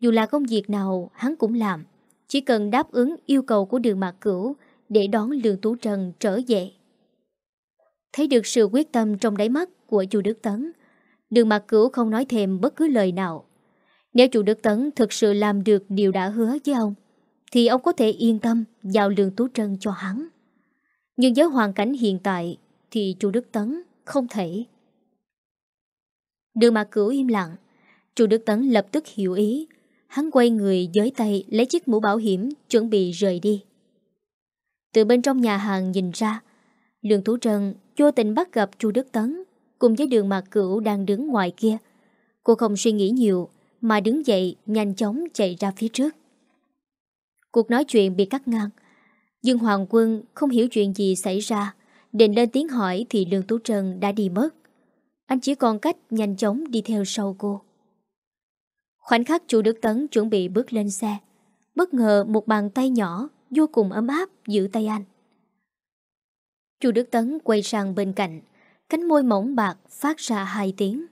[SPEAKER 1] Dù là công việc nào hắn cũng làm. Chỉ cần đáp ứng yêu cầu của đường mạc cửu để đón Lương Tú Trần trở về. Thấy được sự quyết tâm trong đáy mắt của chu Đức Tấn, đường mạc cửu không nói thêm bất cứ lời nào. Nếu chu Đức Tấn thực sự làm được điều đã hứa với ông, thì ông có thể yên tâm giao Lương Tú trần cho hắn. Nhưng với hoàn cảnh hiện tại thì chu Đức Tấn không thể. Đường mạc cửu im lặng Chu Đức Tấn lập tức hiểu ý Hắn quay người giới tay, lấy chiếc mũ bảo hiểm, Chuẩn bị rời đi. Từ bên trong nhà hàng nhìn ra, Lương Tú Trân vô tình bắt gặp Chu Đức Tấn Cùng với đường mặt cửu đang đứng ngoài kia. Cô không suy nghĩ nhiều, Mà đứng dậy, nhanh chóng chạy ra phía trước. Cuộc nói chuyện bị cắt ngang. Dương Hoàng Quân không hiểu chuyện gì xảy ra, Định lên tiếng hỏi thì Lương Tú Trân đã đi mất. Anh chỉ còn cách nhanh chóng đi theo sau cô. Khoảnh khắc chủ Đức Tấn chuẩn bị bước lên xe. Bất ngờ một bàn tay nhỏ Vô cùng ấm áp giữ tay anh. Chú Đức Tấn quay sang bên cạnh, Cánh môi mỏng bạc phát ra hai tiếng.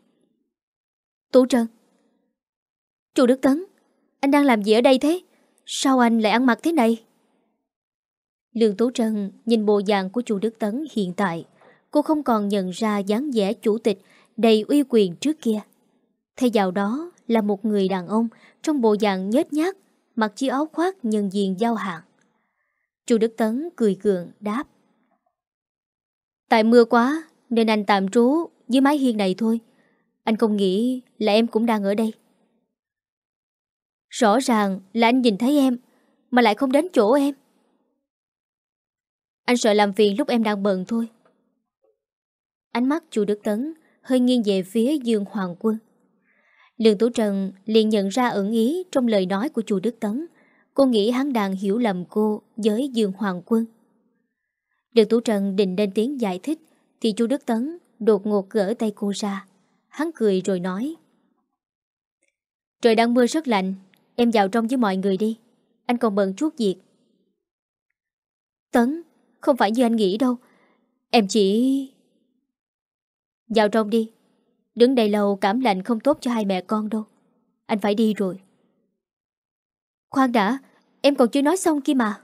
[SPEAKER 1] Tú Trân. Chú Đức Tấn, Anh đang làm gì ở đây thế? Sao anh lại ăn mặc thế này? Lương Tú Trân nhìn bộ dạng của chú Đức Tấn hiện tại, Cô không còn nhận ra dáng vẻ chủ tịch đầy uy quyền trước kia. Thay vào đó là một người đàn ông trong bộ dạng nhếch nhác, mặc chiếc áo khoác nhân diện giao hàng. Chu Đức Tấn cười gượng đáp. Tại mưa quá nên anh tạm trú dưới mái hiên này thôi. Anh không nghĩ là em cũng đang ở đây. Rõ ràng là anh nhìn thấy em mà lại không đến chỗ em. Anh sợ làm phiền lúc em đang bận thôi. Ánh mắt chu Đức Tấn hơi nghiêng về phía Dương Hoàng Quân. Lương Tú Trần liền nhận ra ẩn ý trong lời nói của chu Đức Tấn. Cô nghĩ hắn đang hiểu lầm cô với Dương Hoàng Quân. Lương Tú Trần định lên tiếng giải thích thì chu Đức Tấn đột ngột gỡ tay cô ra. Hắn cười rồi nói, Trời đang mưa rất lạnh, Em vào trong với mọi người đi, Anh còn bận chút việc Tấn, Không phải như anh nghĩ đâu, Em chỉ... Vào trong đi Đứng đây lâu cảm lạnh không tốt cho hai mẹ con đâu. Anh phải đi rồi. Khoan đã, Em còn chưa nói xong kia mà.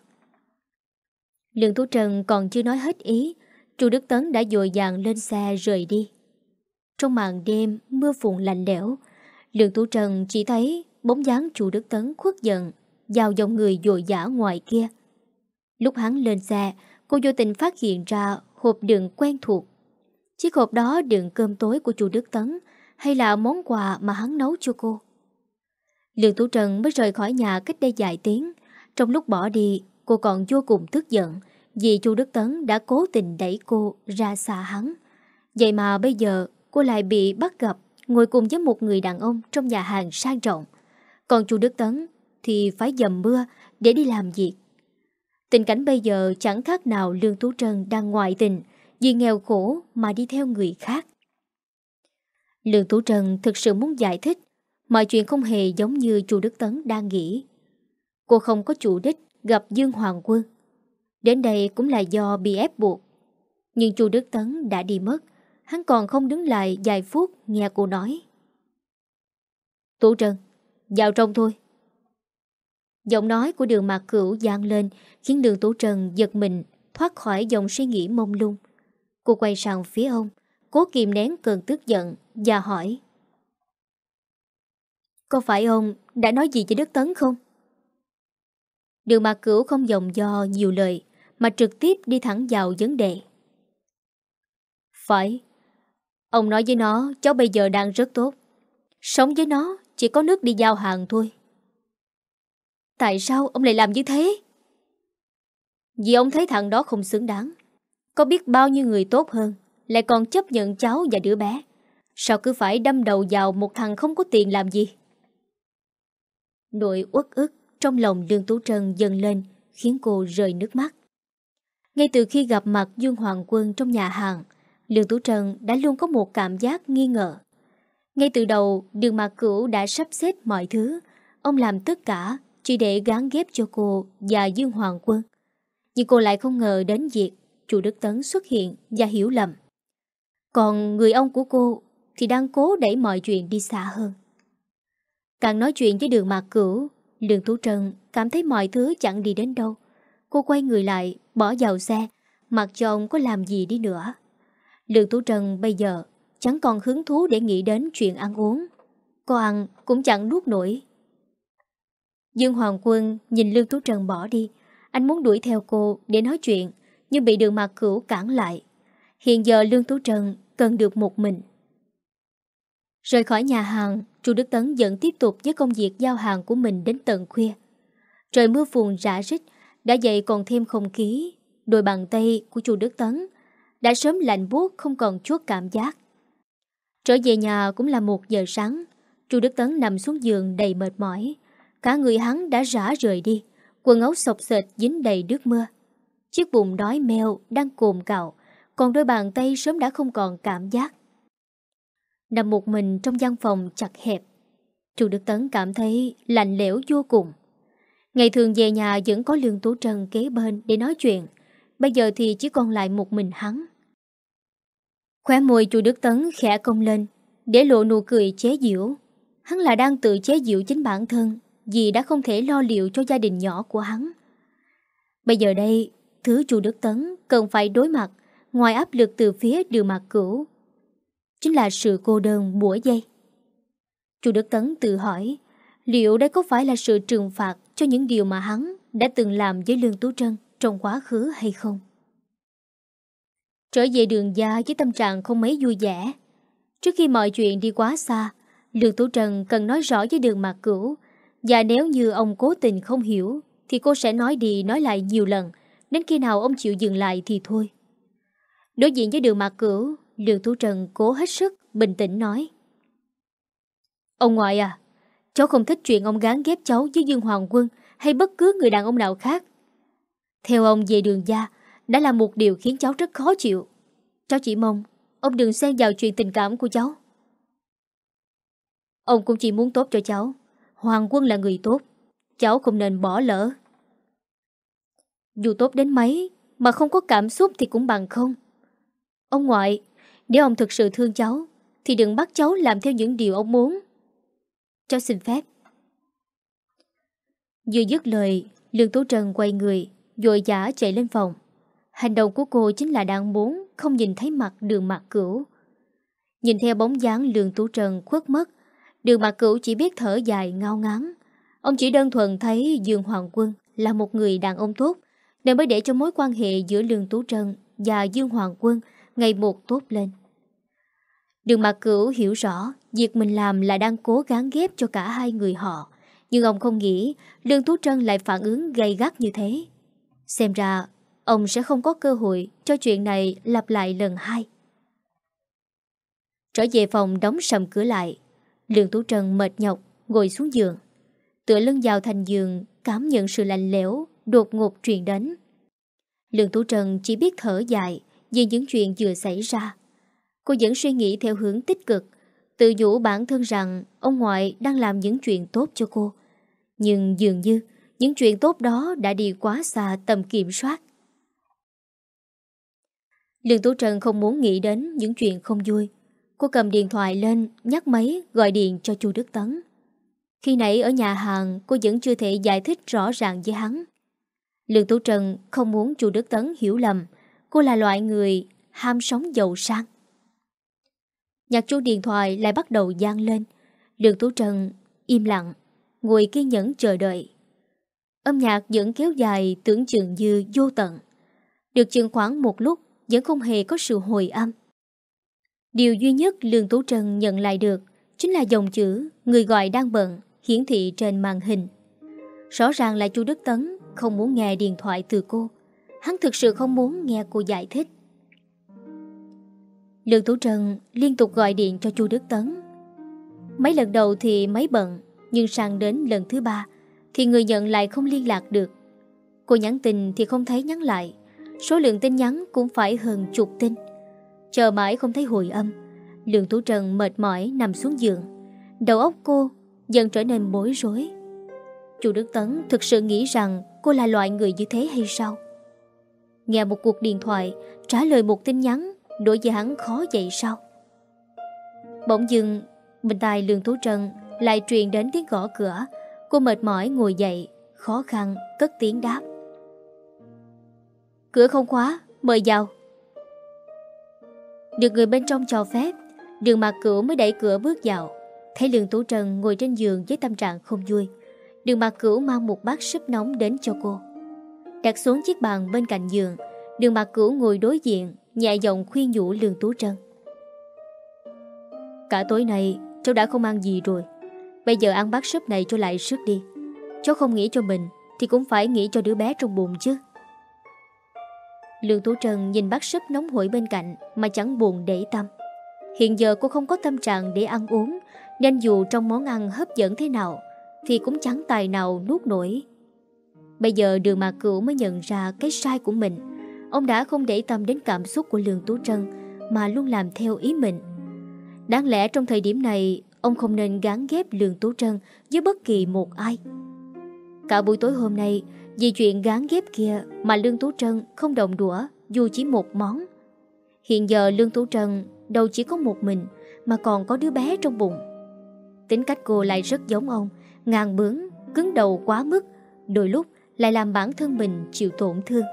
[SPEAKER 1] Lương Tú Trần còn chưa nói hết ý, Chu Đức Tấn đã dội dàng lên xe rời đi. Trong màn đêm Mưa phùn lạnh lẽo, Lương Tú Trần chỉ thấy Bóng dáng Chu Đức Tấn khuất giận Vào dòng người dội dã ngoài kia. Lúc hắn lên xe, Cô vô tình phát hiện ra hộp đường quen thuộc Chiếc hộp đó đựng cơm tối của chú Đức Tấn hay là món quà mà hắn nấu cho cô. Lương Tú Trần mới rời khỏi nhà cách đây vài tiếng. Trong lúc bỏ đi, cô còn vô cùng tức giận vì Chu Đức Tấn đã cố tình đẩy cô ra xa hắn. Vậy mà bây giờ cô lại bị bắt gặp ngồi cùng với một người đàn ông trong nhà hàng sang trọng. Còn Chu Đức Tấn thì phải dầm mưa để đi làm việc. Tình cảnh bây giờ chẳng khác nào Lương Tú Trân đang ngoại tình vì nghèo khổ mà đi theo người khác. Lương Tú Trần thực sự muốn giải thích mọi chuyện không hề giống như chu Đức Tấn đang nghĩ. Cô không có chủ đích gặp Dương Hoàng Quân. Đến đây cũng là do bị ép buộc. Nhưng chu Đức Tấn đã đi mất. Hắn còn không đứng lại vài phút nghe cô nói. Tú Trần, vào trong thôi. Giọng nói của đường mạc cửu gian lên khiến đường Tú Trần giật mình thoát khỏi dòng suy nghĩ mông lung. Cô quay sang phía ông, cố kìm nén cơn tức giận và hỏi. Có phải ông đã nói gì cho Đức Tấn không? Đường mạc cửu không dòng do nhiều lời mà trực tiếp đi thẳng vào vấn đề. Phải. Ông nói với nó cháu bây giờ đang rất tốt. Sống với nó chỉ có nước đi giao hàng thôi. Tại sao ông lại làm như thế? Vì ông thấy thằng đó không xứng đáng. Có biết bao nhiêu người tốt hơn lại còn chấp nhận cháu và đứa bé. Sao cứ phải đâm đầu vào một thằng không có tiền làm gì? Nỗi uất ức trong lòng Lương Tú Trân dâng lên khiến cô rơi nước mắt. Ngay từ khi gặp mặt Dương Hoàng Quân trong nhà hàng, Lương Tú Trân đã luôn có một cảm giác nghi ngờ. Ngay từ đầu, đường mạc cửu đã sắp xếp mọi thứ. Ông làm tất cả chỉ để gán ghép cho cô và Dương Hoàng Quân. Nhưng cô lại không ngờ đến việc chủ Đức Tấn xuất hiện và hiểu lầm. Còn người ông của cô thì đang cố đẩy mọi chuyện đi xa hơn. Càng nói chuyện với đường mạc cửu, Lương Tú Trân cảm thấy mọi thứ chẳng đi đến đâu. Cô quay người lại, bỏ vào xe, mặc cho ông có làm gì đi nữa. Lương Tú Trân bây giờ chẳng còn hứng thú để nghĩ đến chuyện ăn uống. Cô ăn cũng chẳng nuốt nổi. Dương Hoàng Quân nhìn Lương Tú Trân bỏ đi. Anh muốn đuổi theo cô để nói chuyện, nhưng bị đường mạc cửu cản lại. Hiện giờ Lương Tú Trân cần được một mình. Rời khỏi nhà hàng, Chu Đức Tấn vẫn tiếp tục với công việc giao hàng của mình đến tận khuya. Trời mưa phùn rã rít, đã dậy còn thêm không khí. Đôi bàn tay của Chu Đức Tấn đã sớm lạnh buốt không còn chút cảm giác. Trở về nhà cũng là một giờ sáng, Chu Đức Tấn nằm xuống giường đầy mệt mỏi. Cả người hắn đã rã rời đi, quần áo sọc sệt dính đầy nước mưa. Chiếc bụng đói meo đang cồn cào, còn đôi bàn tay sớm đã không còn cảm giác. Nằm một mình trong gian phòng chặt hẹp, Chu Đức Tấn cảm thấy lạnh lẽo vô cùng. Ngày thường về nhà vẫn có Lương Tú Trân kế bên để nói chuyện, bây giờ thì chỉ còn lại một mình hắn. Khóe môi Chu Đức Tấn khẽ cong lên, để lộ nụ cười chế giễu. Hắn là đang tự chế giễu chính bản thân vì đã không thể lo liệu cho gia đình nhỏ của hắn. Bây giờ đây, thứ Chu Đức Tấn cần phải đối mặt ngoài áp lực từ phía đường mặt cửu. Chính là sự cô đơn bủa dây. Chu Đức Tấn tự hỏi liệu đây có phải là sự trừng phạt cho những điều mà hắn đã từng làm với Lương Tú Trân trong quá khứ hay không? Trở về đường gia với tâm trạng không mấy vui vẻ. Trước khi mọi chuyện đi quá xa, Lương Tú Trân cần nói rõ với đường mặt cửu và nếu như ông cố tình không hiểu Thì cô sẽ nói đi nói lại nhiều lần Đến khi nào ông chịu dừng lại thì thôi. Đối diện với đường mạc cửu, Đường Thú Trần cố hết sức, Bình tĩnh nói. Ông ngoại à Cháu không thích chuyện ông gán ghép cháu với Dương Hoàng Quân Hay bất cứ người đàn ông nào khác. Theo ông về đường gia, Đã là một điều khiến cháu rất khó chịu. Cháu chỉ mong Ông đừng xen vào chuyện tình cảm của cháu. Ông cũng chỉ muốn tốt cho cháu. Hoàng Quân là người tốt, Cháu không nên bỏ lỡ. Dù tốt đến mấy Mà không có cảm xúc thì cũng bằng không. Ông ngoại Nếu ông thực sự thương cháu Thì đừng bắt cháu làm theo những điều ông muốn. Cháu xin phép. Vừa dứt lời Lương Tú Trần quay người Rồi giả chạy lên phòng. Hành động của cô chính là đang muốn Không nhìn thấy mặt đường mặt cửu. Nhìn theo bóng dáng Lương Tú Trần khuất mất Đường mặt cửu chỉ biết thở dài ngao ngán. Ông chỉ đơn thuần thấy Dương Hoàng Quân là một người đàn ông tốt, nên mới để cho mối quan hệ giữa Lương Tú Trân và Dương Hoàng Quân ngày một tốt lên. Đường Mạc cửu hiểu rõ việc mình làm là đang cố gắng ghép cho cả hai người họ, Nhưng ông không nghĩ Lương Tú Trân lại phản ứng gay gắt như thế. Xem ra, ông sẽ không có cơ hội cho chuyện này lặp lại lần hai. Trở về phòng đóng sầm cửa lại. Lương Tú Trân mệt nhọc, ngồi xuống giường. Tựa lưng vào thành giường, cảm nhận sự lạnh lẽo, đột ngột truyền đến. Lương Tú Trân chỉ biết thở dài vì những chuyện vừa xảy ra. Cô vẫn suy nghĩ theo hướng tích cực, tự nhủ bản thân rằng ông ngoại đang làm những chuyện tốt cho cô. Nhưng dường như những chuyện tốt đó đã đi quá xa tầm kiểm soát. Lương Tú Trân không muốn nghĩ đến những chuyện không vui. Cô cầm điện thoại lên, nhắc máy, gọi điện cho chu Đức Tấn. Khi nãy ở nhà hàng, cô vẫn chưa thể giải thích rõ ràng với hắn. Lương Tú Trân không muốn chu Đức Tấn hiểu lầm, cô là loại người ham sống giàu sang. Nhạc chuông điện thoại lại bắt đầu gian lên. Lương Tú Trân im lặng, ngồi kiên nhẫn chờ đợi. Âm nhạc vẫn kéo dài tưởng chừng như vô tận. Được chừng khoảng một lúc vẫn không hề có sự hồi âm. Điều duy nhất Lương Tú Trân nhận lại được chính là dòng chữ người gọi đang bận hiển thị trên màn hình. Rõ ràng là chu Đức Tấn không muốn nghe điện thoại từ cô. Hắn thực sự không muốn nghe cô giải thích. Lương Tú Trân liên tục gọi điện cho chu Đức Tấn. Mấy lần đầu thì máy bận, nhưng sang đến lần thứ ba thì người nhận lại không liên lạc được. Cô nhắn tin thì không thấy nhắn lại. Số lượng tin nhắn cũng phải hơn chục tin. Chờ mãi không thấy hồi âm. Lương Tú Trân mệt mỏi nằm xuống giường. Đầu óc cô dần trở nên bối rối. Chu Đức Tấn thực sự nghĩ rằng cô là loại người như thế hay sao? Nghe một cuộc điện thoại, trả lời một tin nhắn, đổi với hắn khó vậy sao? Bỗng dưng, bên tai Lương Tú Trân lại truyền đến tiếng gõ cửa. Cô mệt mỏi ngồi dậy, khó khăn, cất tiếng đáp. Cửa không khóa, mời vào. Được người bên trong cho phép, đường mặt cửu mới đẩy cửa bước vào. Thấy Lương Tú trần ngồi trên giường với tâm trạng không vui. Đường bà cửu mang một bát súp nóng đến cho cô. Đặt xuống chiếc bàn bên cạnh giường, đường bà cửu ngồi đối diện, nhẹ giọng khuyên nhủ Lương Tú Trân. Cả tối nay, cháu đã không ăn gì rồi. Bây giờ ăn bát súp này cho lại sức đi. Cháu không nghĩ cho mình, thì cũng phải nghĩ cho đứa bé trong bụng chứ. Lương Tú Trân nhìn bát súp nóng hổi bên cạnh mà chẳng buồn để tâm. Hiện giờ cô không có tâm trạng để ăn uống, nên dù trong món ăn hấp dẫn thế nào, thì cũng chẳng tài nào nuốt nổi. Bây giờ đường mà cửu mới nhận ra cái sai của mình. Ông đã không để tâm đến cảm xúc của Lương Tú Trân, mà luôn làm theo ý mình. Đáng lẽ trong thời điểm này, ông không nên gán ghép Lương Tú Trân với bất kỳ một ai. Cả buổi tối hôm nay, vì chuyện gán ghép kia mà Lương Tú Trân không đồng đũa dù chỉ một món. Hiện giờ Lương Tú Trân đâu chỉ có một mình mà còn có đứa bé trong bụng. Tính cách cô lại rất giống ông, ngang bướng, cứng đầu quá mức, đôi lúc lại làm bản thân mình chịu tổn thương.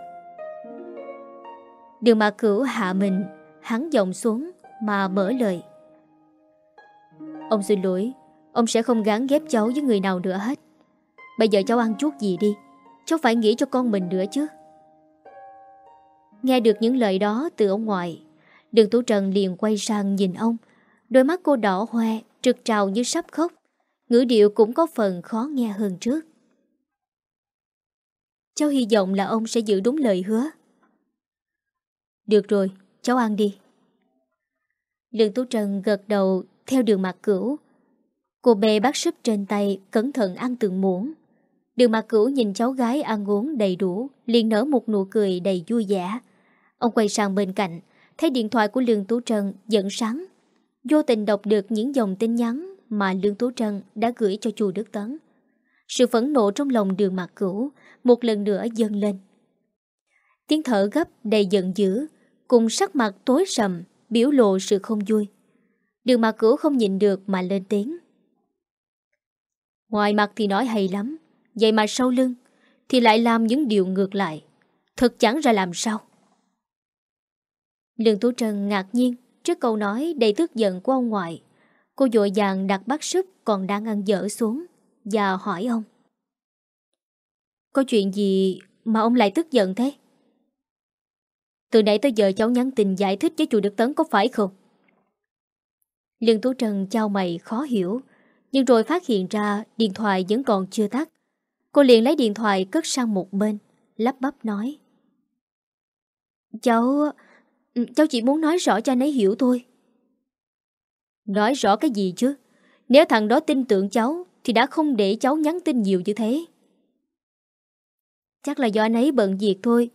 [SPEAKER 1] Đường mà cửu hạ mình, hắn giọng xuống mà mở lời. Ông xin lỗi, ông sẽ không gán ghép cháu với người nào nữa hết. Bây giờ cháu ăn chút gì đi, cháu phải nghĩ cho con mình nữa chứ. Nghe được những lời đó từ ông ngoại, đường Tú Trần liền quay sang nhìn ông. Đôi mắt cô đỏ hoe, trực trào như sắp khóc. Ngữ điệu cũng có phần khó nghe hơn trước. Cháu hy vọng là ông sẽ giữ đúng lời hứa. Được rồi, cháu ăn đi. Lương Tú Trần gật đầu theo đường mặt cửu. Cô bê bát súp trên tay, cẩn thận ăn từng muỗng. Đường mặt cửu nhìn cháu gái ăn uống đầy đủ, liền nở một nụ cười đầy vui vẻ. Ông quay sang bên cạnh, thấy điện thoại của Lương Tú Trân dẫn sáng. Vô tình đọc được những dòng tin nhắn mà Lương Tú Trân đã gửi cho chu Đức Tấn. Sự phẫn nộ trong lòng đường mặt cửu một lần nữa dâng lên. Tiếng thở gấp đầy giận dữ, cùng sắc mặt tối sầm, biểu lộ sự không vui. Đường mặt cửu không nhịn được mà lên tiếng. Ngoài mặt thì nói hay lắm, vậy mà sau lưng thì lại làm những điều ngược lại. Thật chẳng ra làm sao. Lương Tú Trân ngạc nhiên trước câu nói đầy tức giận của ông ngoại. Cô dội dàng đặt bát súp còn đang ăn dở xuống và hỏi ông. Có chuyện gì mà ông lại tức giận thế? Từ nãy tới giờ cháu nhắn tin giải thích với chủ Đức Tấn có phải không? Lương Tú Trần trao mày khó hiểu, Nhưng rồi phát hiện ra điện thoại vẫn còn chưa tắt. Cô liền lấy điện thoại cất sang một bên, lắp bắp nói. Cháu... Cháu chỉ muốn nói rõ cho anh ấy hiểu thôi. Nói rõ cái gì chứ? Nếu thằng đó tin tưởng cháu thì đã không để cháu nhắn tin nhiều như thế. Chắc là do anh ấy bận việc thôi.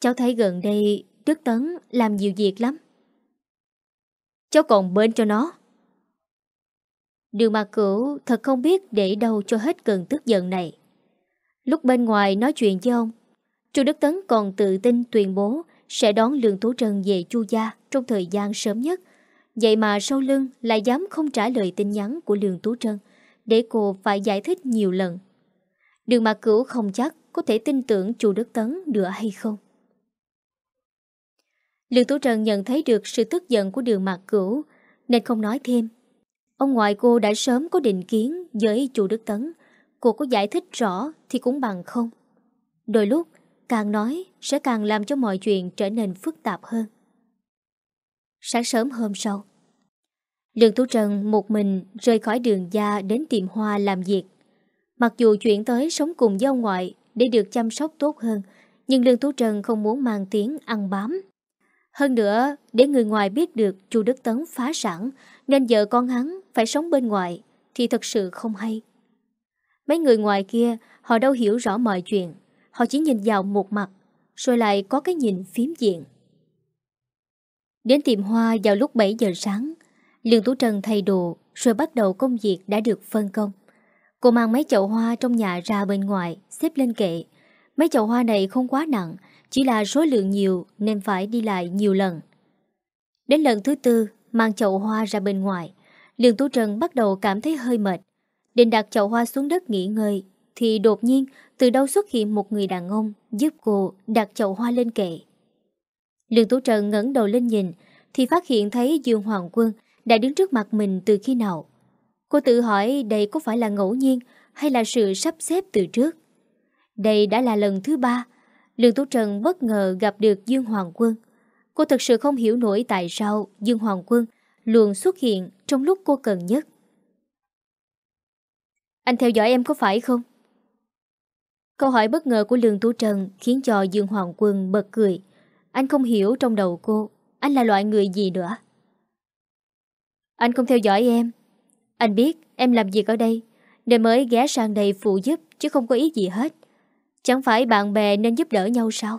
[SPEAKER 1] Cháu thấy gần đây Đức Tấn làm nhiều việc lắm. Cháu còn bên cho nó. Đường mặt cửu thật không biết để đâu cho hết cơn tức giận này. Lúc bên ngoài nói chuyện với ông, Chu Đức Tấn còn tự tin tuyên bố sẽ đón Lương Tú Trân về Chu Gia trong thời gian sớm nhất. Vậy mà sau lưng lại dám không trả lời tin nhắn của Lương Tú Trân để cô phải giải thích nhiều lần. Đường mà Cửu không chắc có thể tin tưởng Chu Đức Tấn nữa hay không. Lương Tú Trân nhận thấy được sự tức giận của đường Mạc Cửu nên không nói thêm. Ông ngoại cô đã sớm có định kiến với Chu Đức Tấn. Cô có giải thích rõ thì cũng bằng không. Đôi lúc càng nói sẽ càng làm cho mọi chuyện trở nên phức tạp hơn. Sáng sớm hôm sau, Lương Tú Trần một mình rời khỏi đường gia đến tiệm hoa làm việc. Mặc dù chuyển tới sống cùng với ông ngoại để được chăm sóc tốt hơn, nhưng Lương Tú Trần không muốn mang tiếng ăn bám. Hơn nữa, để người ngoài biết được chu Đức Tấn phá sản nên vợ con hắn phải sống bên ngoài thì thật sự không hay. Mấy người ngoài kia họ đâu hiểu rõ mọi chuyện, họ chỉ nhìn vào một mặt rồi lại có cái nhìn phím diện. Đến tiệm hoa vào lúc 7 giờ sáng, Lương Tú Trân thay đồ rồi bắt đầu công việc đã được phân công. Cô mang mấy chậu hoa trong nhà ra bên ngoài, xếp lên kệ. Mấy chậu hoa này không quá nặng, chỉ là số lượng nhiều nên phải đi lại nhiều lần. Đến lần thứ tư, mang chậu hoa ra bên ngoài, Lương Tú Trân bắt đầu cảm thấy hơi mệt. Định đặt chậu hoa xuống đất nghỉ ngơi, thì đột nhiên từ đâu xuất hiện một người đàn ông giúp cô đặt chậu hoa lên kệ. Lương Tú Trần ngẩng đầu lên nhìn, thì phát hiện thấy Dương Hoàng Quân đã đứng trước mặt mình từ khi nào. Cô tự hỏi đây có phải là ngẫu nhiên hay là sự sắp xếp từ trước. Đây đã là lần thứ ba, Lương Tú Trần bất ngờ gặp được Dương Hoàng Quân. Cô thật sự không hiểu nổi tại sao Dương Hoàng Quân luôn xuất hiện trong lúc cô cần nhất. Anh theo dõi em có phải không? Câu hỏi bất ngờ của Lương Tú Trần khiến cho Dương Hoàng Quân bật cười. Anh không hiểu trong đầu cô, anh là loại người gì nữa. Anh không theo dõi em. Anh biết em làm việc ở đây, nên mới ghé sang đây phụ giúp chứ không có ý gì hết. Chẳng phải bạn bè nên giúp đỡ nhau sao?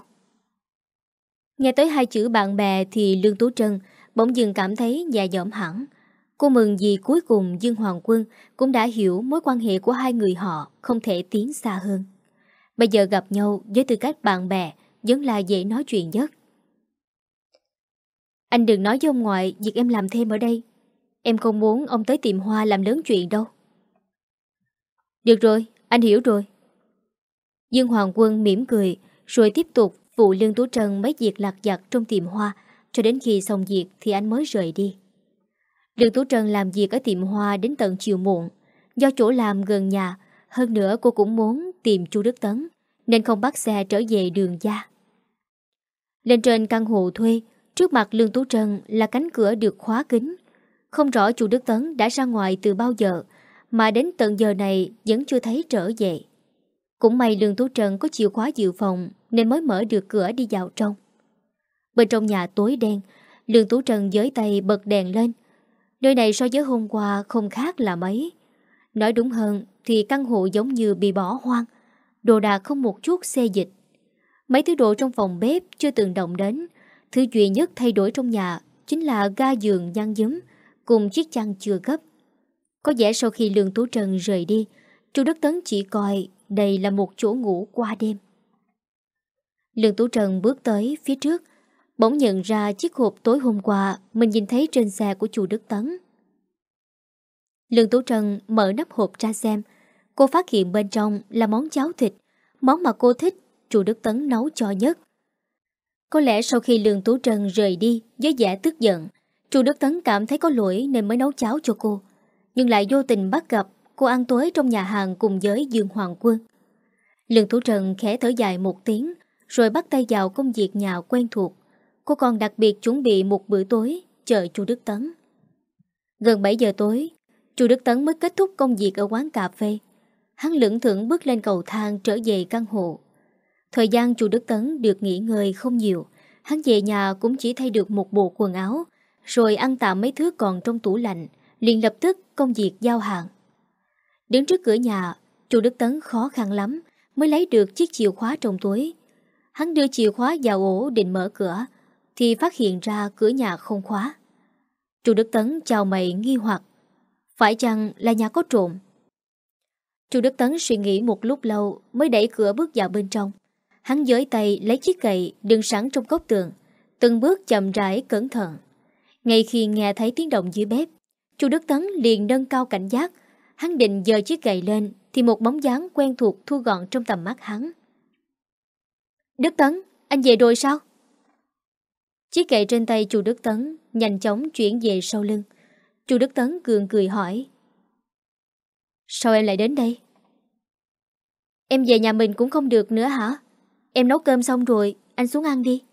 [SPEAKER 1] Nghe tới hai chữ bạn bè thì Lương Tú Trân bỗng dừng cảm thấy nhà dõm hẳn. Cô mừng vì cuối cùng Dương Hoàng Quân cũng đã hiểu mối quan hệ của hai người họ không thể tiến xa hơn. Bây giờ gặp nhau với tư cách bạn bè vẫn là dễ nói chuyện nhất. Anh đừng nói với ông ngoại việc em làm thêm ở đây. Em không muốn ông tới tìm Hoa làm lớn chuyện đâu. Được rồi, anh hiểu rồi. Dương Hoàng Quân mỉm cười rồi tiếp tục phụ Lương Tú Trân mấy việc lạc giặt trong tiệm hoa cho đến khi xong việc thì anh mới rời đi. Lương Tú Trân làm việc ở tiệm hoa đến tận chiều muộn. Do chỗ làm gần nhà, hơn nữa cô cũng muốn tìm chu Đức Tấn, nên không bắt xe trở về đường gia. Lên trên căn hộ thuê, trước mặt Lương Tú Trân là cánh cửa được khóa kính. Không rõ chú Đức Tấn đã ra ngoài từ bao giờ, mà đến tận giờ này vẫn chưa thấy trở về. Cũng may Lương Tú trần có chìa khóa dự phòng nên mới mở được cửa đi vào trong. Bên trong nhà tối đen, Lương Tú trần giới tay bật đèn lên. Nơi này so với hôm qua không khác là mấy. Nói đúng hơn thì căn hộ giống như bị bỏ hoang. Đồ đạc không một chút xê dịch. Mấy thứ đồ trong phòng bếp chưa từng động đến. Thứ duy nhất thay đổi trong nhà chính là ga giường nhăn dấm cùng chiếc chăn chưa gấp. Có vẻ sau khi Lương Tú trần rời đi, Chu Đức Tấn chỉ coi đây là một chỗ ngủ qua đêm. Lương Tú Trần bước tới phía trước, bỗng nhận ra chiếc hộp tối hôm qua mình nhìn thấy trên xe của chủ Đức Tấn. Lương Tú Trần mở nắp hộp ra xem, cô phát hiện bên trong là món cháo thịt, món mà cô thích chủ Đức Tấn nấu cho nhất. Có lẽ sau khi Lương Tú Trần rời đi với vẻ tức giận, chu Đức Tấn cảm thấy có lỗi nên mới nấu cháo cho cô, nhưng lại vô tình bắt gặp cô ăn tối trong nhà hàng cùng với Dương Hoàng Quân. Lương thủ Trần khẽ thở dài một tiếng, rồi bắt tay vào công việc nhà quen thuộc. Cô còn đặc biệt chuẩn bị một bữa tối chờ chu Đức Tấn. Gần 7 giờ tối, Chu Đức Tấn mới kết thúc công việc ở quán cà phê. Hắn lưỡng thưởng bước lên cầu thang trở về căn hộ. Thời gian Chu Đức Tấn được nghỉ ngơi không nhiều. Hắn về nhà cũng chỉ thay được một bộ quần áo, rồi ăn tạm mấy thứ còn trong tủ lạnh, liền lập tức công việc giao hàng. Đứng trước cửa nhà, Chu Đức Tấn khó khăn lắm mới lấy được chiếc chìa khóa trong túi. Hắn đưa chìa khóa vào ổ định mở cửa, thì phát hiện ra cửa nhà không khóa. Chu Đức Tấn chào mày nghi hoặc. Phải chăng là nhà có trộm? Chu Đức Tấn suy nghĩ một lúc lâu mới đẩy cửa bước vào bên trong. Hắn giới tay lấy chiếc gậy đựng sẵn trong góc tường, từng bước chậm rãi cẩn thận. Ngay khi nghe thấy tiếng động dưới bếp, Chu Đức Tấn liền nâng cao cảnh giác, hắn định giơ chiếc gậy lên thì một bóng dáng quen thuộc thu gọn trong tầm mắt hắn. Đức Tấn, anh về rồi sao? Chiếc gậy trên tay chu Đức Tấn nhanh chóng chuyển về sau lưng. chu Đức Tấn cường cười hỏi. Sao em lại đến đây? Em về nhà mình cũng không được nữa hả? Em nấu cơm xong rồi, anh xuống ăn đi.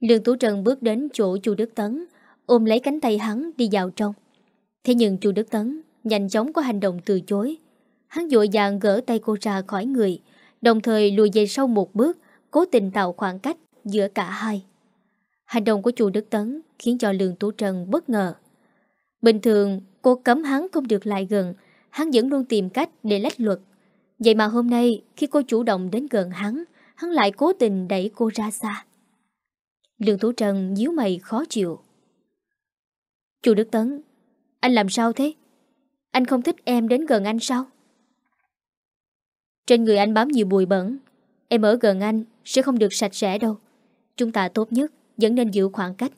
[SPEAKER 1] Lương Tú Trân bước đến chỗ chu Đức Tấn, ôm lấy cánh tay hắn đi vào trong. Thế nhưng chu Đức Tấn nhanh chóng có hành động từ chối. Hắn vội vàng gỡ tay cô ra khỏi người, đồng thời lùi về sau một bước, cố tình tạo khoảng cách giữa cả hai. Hành động của Chu Đức Tấn khiến cho Lương Tú Trân bất ngờ. Bình thường, cô cấm hắn không được lại gần, hắn vẫn luôn tìm cách để lách luật. Vậy mà hôm nay, khi cô chủ động đến gần hắn, hắn lại cố tình đẩy cô ra xa. Lương Thủ Trần nhíu mày khó chịu. chu Đức Tấn, anh làm sao thế? Anh không thích em đến gần anh sao? Trên người anh bám nhiều bụi bẩn Em ở gần anh sẽ không được sạch sẽ đâu Chúng ta tốt nhất Vẫn nên giữ khoảng cách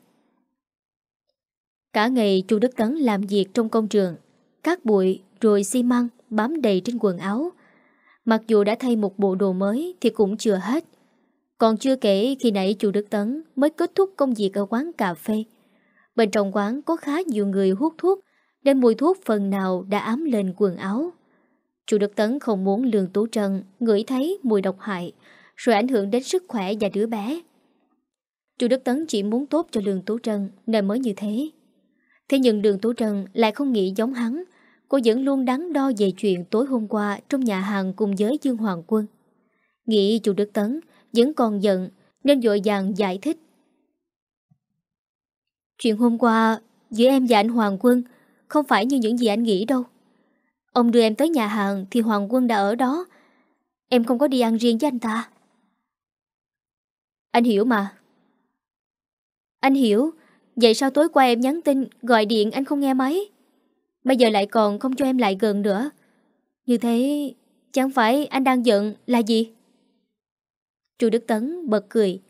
[SPEAKER 1] Cả ngày chu Đức Tấn làm việc trong công trường các bụi rồi xi măng Bám đầy trên quần áo Mặc dù đã thay một bộ đồ mới Thì cũng chưa hết còn chưa kể khi nãy chú Đức Tấn Mới kết thúc công việc ở quán cà phê Bên trong quán có khá nhiều người hút thuốc Nên mùi thuốc phần nào đã ám lên quần áo Chú Đức Tấn không muốn Lương Tú Trân ngửi thấy mùi độc hại, rồi ảnh hưởng đến sức khỏe và đứa bé. Chú Đức Tấn chỉ muốn tốt cho Lương Tú Trân nên mới như thế. Thế nhưng Lương Tú Trân lại không nghĩ giống hắn. Cô vẫn luôn đắn đo về chuyện tối hôm qua trong nhà hàng cùng với Dương Hoàng Quân. Nghĩ chú Đức Tấn vẫn còn giận nên dội vàng giải thích. Chuyện hôm qua giữa em và anh Hoàng Quân không phải như những gì anh nghĩ đâu. Ông đưa em tới nhà hàng thì Hoàng Quân đã ở đó. Em không có đi ăn riêng với anh ta. Anh hiểu mà. Anh hiểu. Vậy sao tối qua em nhắn tin, gọi điện anh không nghe máy? Bây giờ lại còn không cho em lại gần nữa. Như thế, chẳng phải anh đang giận là gì? Chu Đức Tấn bật cười.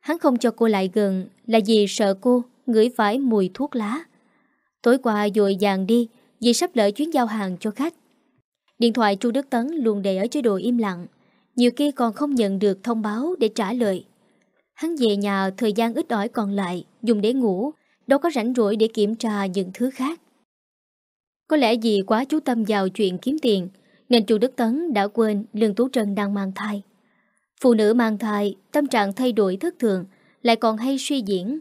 [SPEAKER 1] Hắn không cho cô lại gần là vì sợ cô ngửi phải mùi thuốc lá. Tối qua dội dàng đi, vì sắp lỡ chuyến giao hàng cho khách. Điện thoại Chu Đức Tấn luôn để ở chế độ im lặng, nhiều khi còn không nhận được thông báo để trả lời. Hắn về nhà thời gian ít ỏi còn lại, dùng để ngủ, đâu có rảnh rỗi để kiểm tra những thứ khác. Có lẽ vì quá chú tâm vào chuyện kiếm tiền, nên Chu Đức Tấn đã quên Lương Tú Trân đang mang thai. Phụ nữ mang thai, tâm trạng thay đổi thất thường, lại còn hay suy diễn.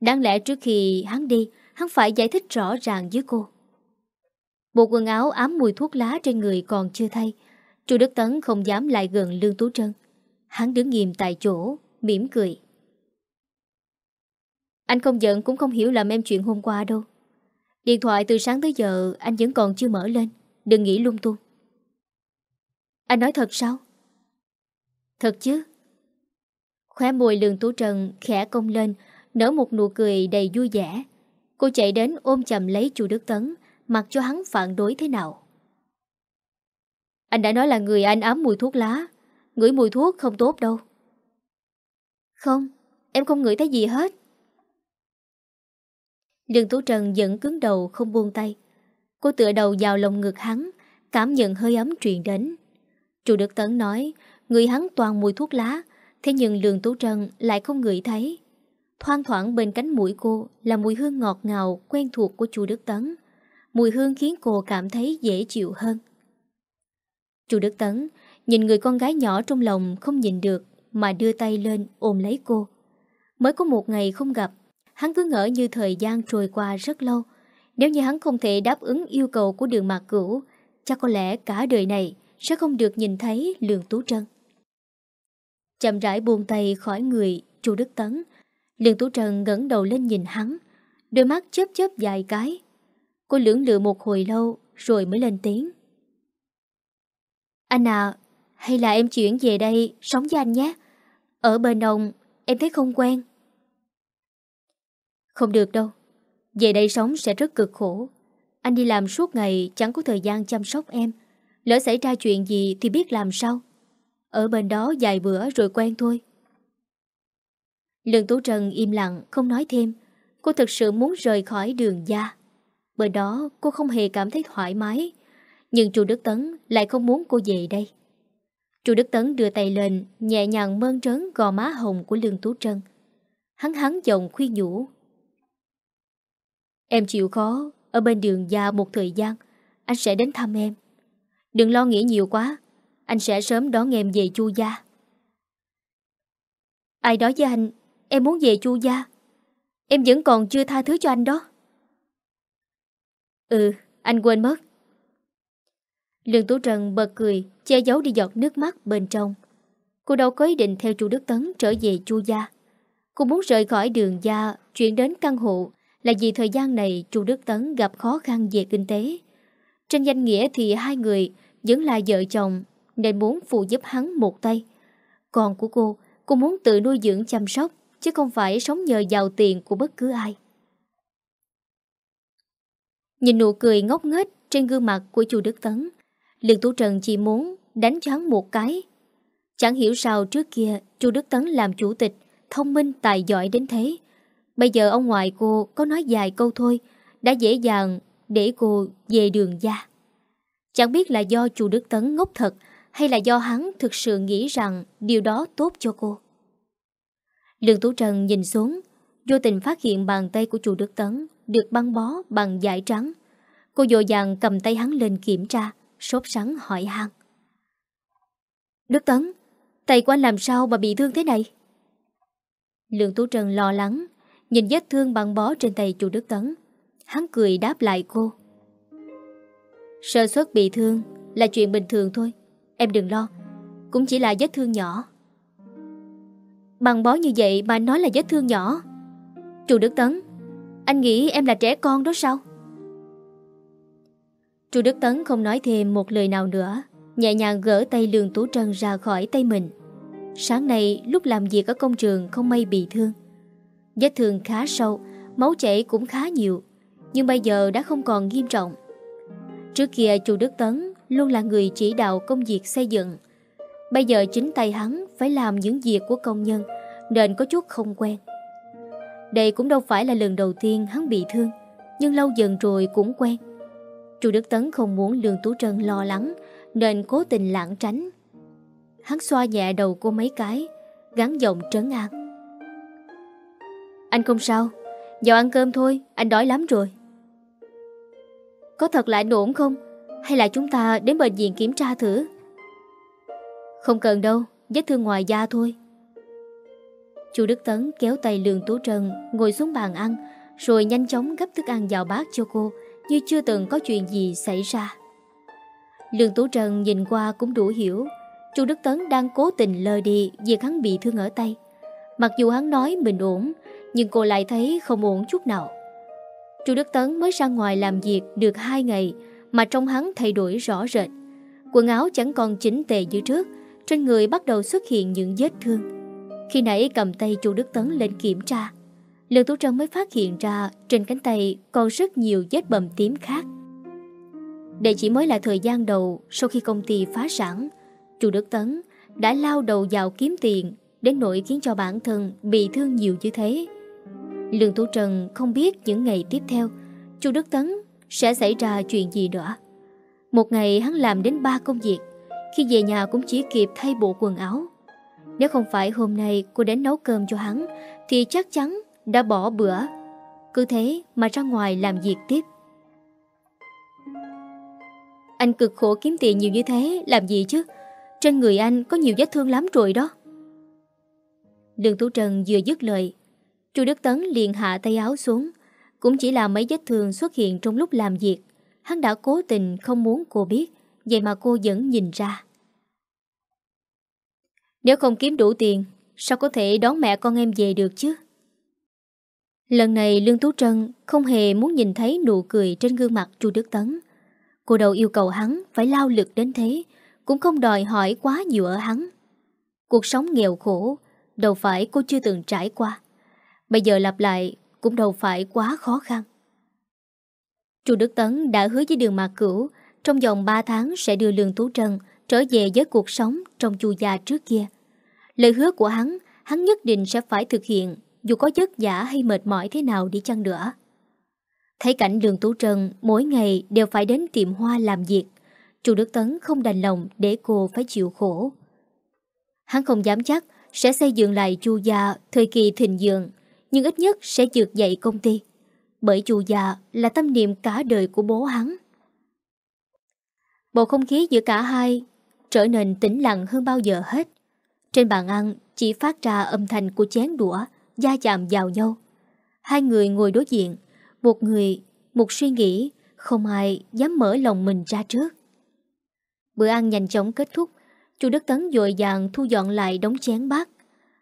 [SPEAKER 1] Đáng lẽ trước khi hắn đi, hắn phải giải thích rõ ràng với cô. Bộ quần áo ám mùi thuốc lá trên người còn chưa thay Chu Đức Tấn không dám lại gần Lương Tú Trân. Hắn đứng nghiêm tại chỗ mỉm cười. Anh không giận cũng không hiểu làm em chuyện hôm qua đâu. Điện thoại từ sáng tới giờ Anh vẫn còn chưa mở lên Đừng nghĩ lung tung. Anh nói thật sao? Thật chứ Khóe môi lường tú trần khẽ cong lên Nở một nụ cười đầy vui vẻ Cô chạy đến ôm chầm lấy chu Đức Tấn mặc cho hắn phản đối thế nào. Anh đã nói là người anh ám mùi thuốc lá, ngửi mùi thuốc không tốt đâu. Không, em không ngửi thấy gì hết. Lương Tú Trần vẫn cứng đầu không buông tay. Cô tựa đầu vào lòng ngực hắn, cảm nhận hơi ấm truyền đến. chu Đức Tấn nói, người hắn toàn mùi thuốc lá, thế nhưng Lương Tú Trân lại không ngửi thấy. Thoang thoảng bên cánh mũi cô là mùi hương ngọt ngào quen thuộc của chú Đức Tấn mùi hương khiến cô cảm thấy dễ chịu hơn. Chu Đức Tấn nhìn người con gái nhỏ trong lòng không nhìn được mà đưa tay lên ôm lấy cô. Mới có một ngày không gặp, hắn cứ ngỡ như thời gian trôi qua rất lâu. Nếu như hắn không thể đáp ứng yêu cầu của đường mạc cửu, chắc có lẽ cả đời này sẽ không được nhìn thấy Lương Tú Trân. Chậm rãi buông tay khỏi người Chu Đức Tấn, Lương Tú trần ngẩng đầu lên nhìn hắn, đôi mắt chớp chớp dài cái. Cô lưỡng lự một hồi lâu rồi mới lên tiếng. Anh à, hay là em chuyển về đây sống với anh nhé. Ở bên ông, em thấy không quen. Không được đâu. Về đây sống sẽ rất cực khổ. Anh đi làm suốt ngày chẳng có thời gian chăm sóc em. Lỡ xảy ra chuyện gì thì biết làm sao. Ở bên đó vài bữa rồi quen thôi. Lương Tú Trần im lặng không nói thêm. Cô thực sự muốn rời khỏi đường gia. Bên đó cô không hề cảm thấy thoải mái. Nhưng chú Đức Tấn lại không muốn cô về đây. Chu Đức Tấn đưa tay lên, nhẹ nhàng mơn trớn gò má hồng của Lương Tú Trân. Hắn hắn giọng khuyên nhủ. Em chịu khó, ở bên đường gia một thời gian, anh sẽ đến thăm em. Đừng lo nghĩ nhiều quá, anh sẽ sớm đón em về Chu gia. Ai nói với anh, em muốn về Chu gia. Em vẫn còn chưa tha thứ cho anh đó. Ừ, anh quên mất. Lương Tú Trần bật cười, che giấu đi giọt nước mắt bên trong. Cô đâu có ý định theo chu Đức Tấn trở về chu gia. Cô muốn rời khỏi đường gia, chuyển đến căn hộ, là vì thời gian này chu Đức Tấn gặp khó khăn về kinh tế. Trên danh nghĩa thì hai người vẫn là vợ chồng, nên muốn phụ giúp hắn một tay. Còn của cô, cô muốn tự nuôi dưỡng chăm sóc, chứ không phải sống nhờ giàu tiền của bất cứ ai. Nhìn nụ cười ngốc nghếch trên gương mặt của chu Đức Tấn, Lương Tú Trần chỉ muốn đánh cho hắn một cái. Chẳng hiểu sao trước kia chu Đức Tấn làm chủ tịch, thông minh tài giỏi đến thế. Bây giờ ông ngoại cô có nói dài câu thôi, đã dễ dàng để cô về đường ra. Chẳng biết là do chu Đức Tấn ngốc thật hay là do hắn thực sự nghĩ rằng điều đó tốt cho cô. Lương Tú Trần nhìn xuống, vô tình phát hiện bàn tay của chủ Đức Tấn được băng bó bằng dải trắng. Cô dội dàng cầm tay hắn lên kiểm tra sốt sắng hỏi han. Đức Tấn, tay của anh làm sao mà bị thương thế này? Lương Tú Trần lo lắng, nhìn vết thương băng bó trên tay chủ Đức Tấn. Hắn cười đáp lại cô. Sơ suất bị thương là chuyện bình thường thôi, em đừng lo, cũng chỉ là vết thương nhỏ. Bằng bó như vậy mà nói là vết thương nhỏ. chú Đức Tấn, anh nghĩ em là trẻ con đó sao? chú Đức Tấn không nói thêm một lời nào nữa Nhẹ nhàng gỡ tay Lương Tú Trân ra khỏi tay mình Sáng nay lúc làm việc ở công trường không may bị thương Vết thương khá sâu Máu chảy cũng khá nhiều Nhưng bây giờ đã không còn nghiêm trọng Trước kia chu Đức Tấn Luôn là người chỉ đạo công việc xây dựng. Bây giờ chính tay hắn Phải làm những việc của công nhân, Nên có chút không quen. Đây cũng đâu phải là lần đầu tiên hắn bị thương, Nhưng lâu dần rồi cũng quen. Chu Đức Tấn không muốn Lương Tú Trân lo lắng, Nên cố tình lãng tránh. Hắn xoa nhẹ đầu cô mấy cái Gắn giọng trấn an. Anh không sao, Vào ăn cơm thôi, Anh đói lắm rồi. Có thật là anh ổn không? Hay là chúng ta đến bệnh viện kiểm tra thử Không cần đâu Vết thương ngoài da thôi Chu Đức Tấn kéo tay Lương Tú Trân Ngồi xuống bàn ăn Rồi nhanh chóng gấp thức ăn vào bát cho cô như chưa từng có chuyện gì xảy ra. Lương Tú Trần nhìn qua cũng đủ hiểu, Chu Đức Tấn đang cố tình lờ đi việc hắn bị thương ở tay. Mặc dù hắn nói mình ổn, nhưng cô lại thấy không ổn chút nào. Chu Đức Tấn mới ra ngoài làm việc được hai ngày mà trong hắn thay đổi rõ rệt. Quần áo chẳng còn chỉnh tề như trước, trên người bắt đầu xuất hiện những vết thương. Khi nãy cầm tay Chu Đức Tấn lên kiểm tra, Lương Tú Trân mới phát hiện ra trên cánh tay còn rất nhiều vết bầm tím khác. Đây chỉ mới là thời gian đầu sau khi công ty phá sản, chu Đức Tấn đã lao đầu vào kiếm tiền đến nỗi khiến cho bản thân bị thương nhiều như thế. Lương Tú Trần không biết những ngày tiếp theo chu Đức Tấn sẽ xảy ra chuyện gì nữa. Một ngày hắn làm đến ba công việc, khi về nhà cũng chỉ kịp thay bộ quần áo. Nếu không phải hôm nay cô đến nấu cơm cho hắn thì chắc chắn đã bỏ bữa. Cứ thế mà ra ngoài làm việc tiếp. Anh cực khổ kiếm tiền nhiều như thế Làm gì chứ? Trên người anh có nhiều vết thương lắm rồi đó. Đường Tú Trần vừa dứt lời Chu Đức Tấn liền hạ tay áo xuống. Cũng chỉ là mấy vết thương xuất hiện trong lúc làm việc Hắn đã cố tình không muốn cô biết Vậy mà cô vẫn nhìn ra Nếu không kiếm đủ tiền Sao có thể đón mẹ con em về được chứ Lần này Lương Tú Trân không hề muốn nhìn thấy nụ cười trên gương mặt Chu Đức Tấn. Cô đầu yêu cầu hắn phải lao lực đến thế, cũng không đòi hỏi quá nhiều ở hắn. Cuộc sống nghèo khổ, đâu phải cô chưa từng trải qua. Bây giờ lặp lại cũng đâu phải quá khó khăn. Chu Đức Tấn đã hứa với đường Mạc Cửu trong vòng 3 tháng sẽ đưa Lương Tú Trân trở về với cuộc sống trong chu gia trước kia. Lời hứa của hắn, hắn nhất định sẽ phải thực hiện dù có vất vả hay mệt mỏi thế nào đi chăng nữa. Thấy cảnh đường Tú Trân mỗi ngày đều phải đến tiệm hoa làm việc, chu Đức Tấn không đành lòng để cô phải chịu khổ. Hắn không dám chắc sẽ xây dựng lại chu gia thời kỳ thịnh vượng, nhưng ít nhất sẽ dược dậy công ty. Bởi chùa già là tâm niệm cả đời của bố hắn. Bầu không khí giữa cả hai trở nên tĩnh lặng hơn bao giờ hết. Trên bàn ăn chỉ phát ra âm thanh của chén đũa, da chạm vào nhau. Hai người ngồi đối diện, một người, một suy nghĩ, không ai dám mở lòng mình ra trước. Bữa ăn nhanh chóng kết thúc, chú Đức Tấn dội dàng thu dọn lại đống chén bát.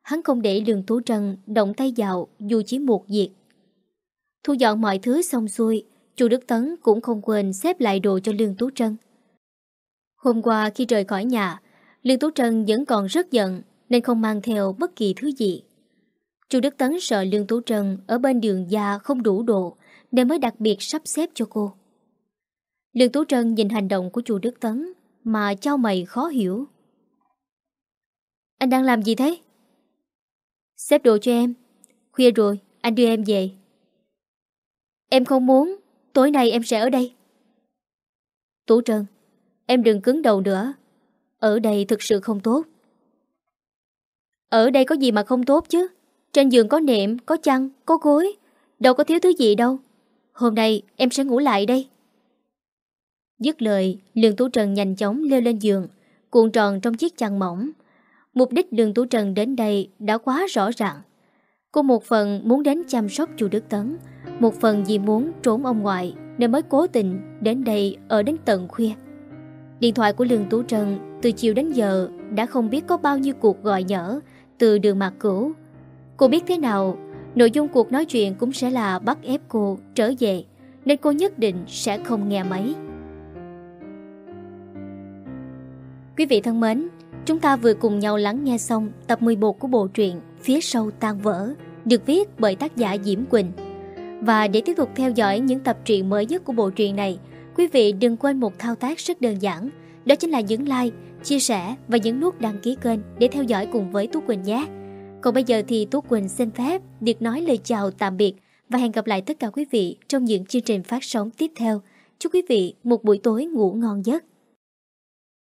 [SPEAKER 1] Hắn không để đường Tú Trân động tay vào dù chỉ một việc. Thu dọn mọi thứ xong xuôi, chu Đức Tấn cũng không quên xếp lại đồ cho Lương Tú Trân. Hôm qua khi rời khỏi nhà, Lương Tú Trân vẫn còn rất giận nên không mang theo bất kỳ thứ gì. Chu Đức Tấn sợ Lương Tú Trân ở bên đường gia không đủ đồ nên mới đặc biệt sắp xếp cho cô. Lương Tú Trân nhìn hành động của chu Đức Tấn mà trao mày khó hiểu. Anh đang làm gì thế? Xếp đồ cho em. Khuya rồi, anh đưa em về. Em không muốn, tối nay em sẽ ở đây. Tú Trân, em đừng cứng đầu nữa. Ở đây thực sự không tốt. Ở đây có gì mà không tốt chứ? Trên giường có nệm, có chăn, có gối Đâu có thiếu thứ gì đâu Hôm nay em sẽ ngủ lại đây Dứt lời Lương Tú Trần nhanh chóng leo lên giường Cuộn tròn trong chiếc chăn mỏng Mục đích đường Tú Trần đến đây Đã quá rõ ràng. Cô một phần muốn đến chăm sóc chu Đức Tấn Một phần vì muốn trốn ông ngoại Nên mới cố tình đến đây Ở đến tận khuya. Điện thoại của Lương Tú Trần Từ chiều đến giờ Đã không biết có bao nhiêu cuộc gọi nhỡ Từ đường mặt cửu. Cô biết thế nào, nội dung cuộc nói chuyện cũng sẽ là bắt ép cô trở về, nên cô nhất định sẽ không nghe máy. Quý vị thân mến, chúng ta vừa cùng nhau lắng nghe xong tập 11 của bộ truyện Phía sau tan vỡ, được viết bởi tác giả Diễm Quỳnh. Và để tiếp tục theo dõi những tập truyện mới nhất của bộ truyện này, quý vị đừng quên một thao tác rất đơn giản, đó chính là nhấn like, chia sẻ và nhấn nút đăng ký kênh để theo dõi cùng với Tú Quỳnh nhé. Còn bây giờ thì Tú Quỳnh xin phép được nói lời chào tạm biệt và hẹn gặp lại tất cả quý vị trong những chương trình phát sóng tiếp theo. Chúc quý vị một buổi tối ngủ ngon giấc.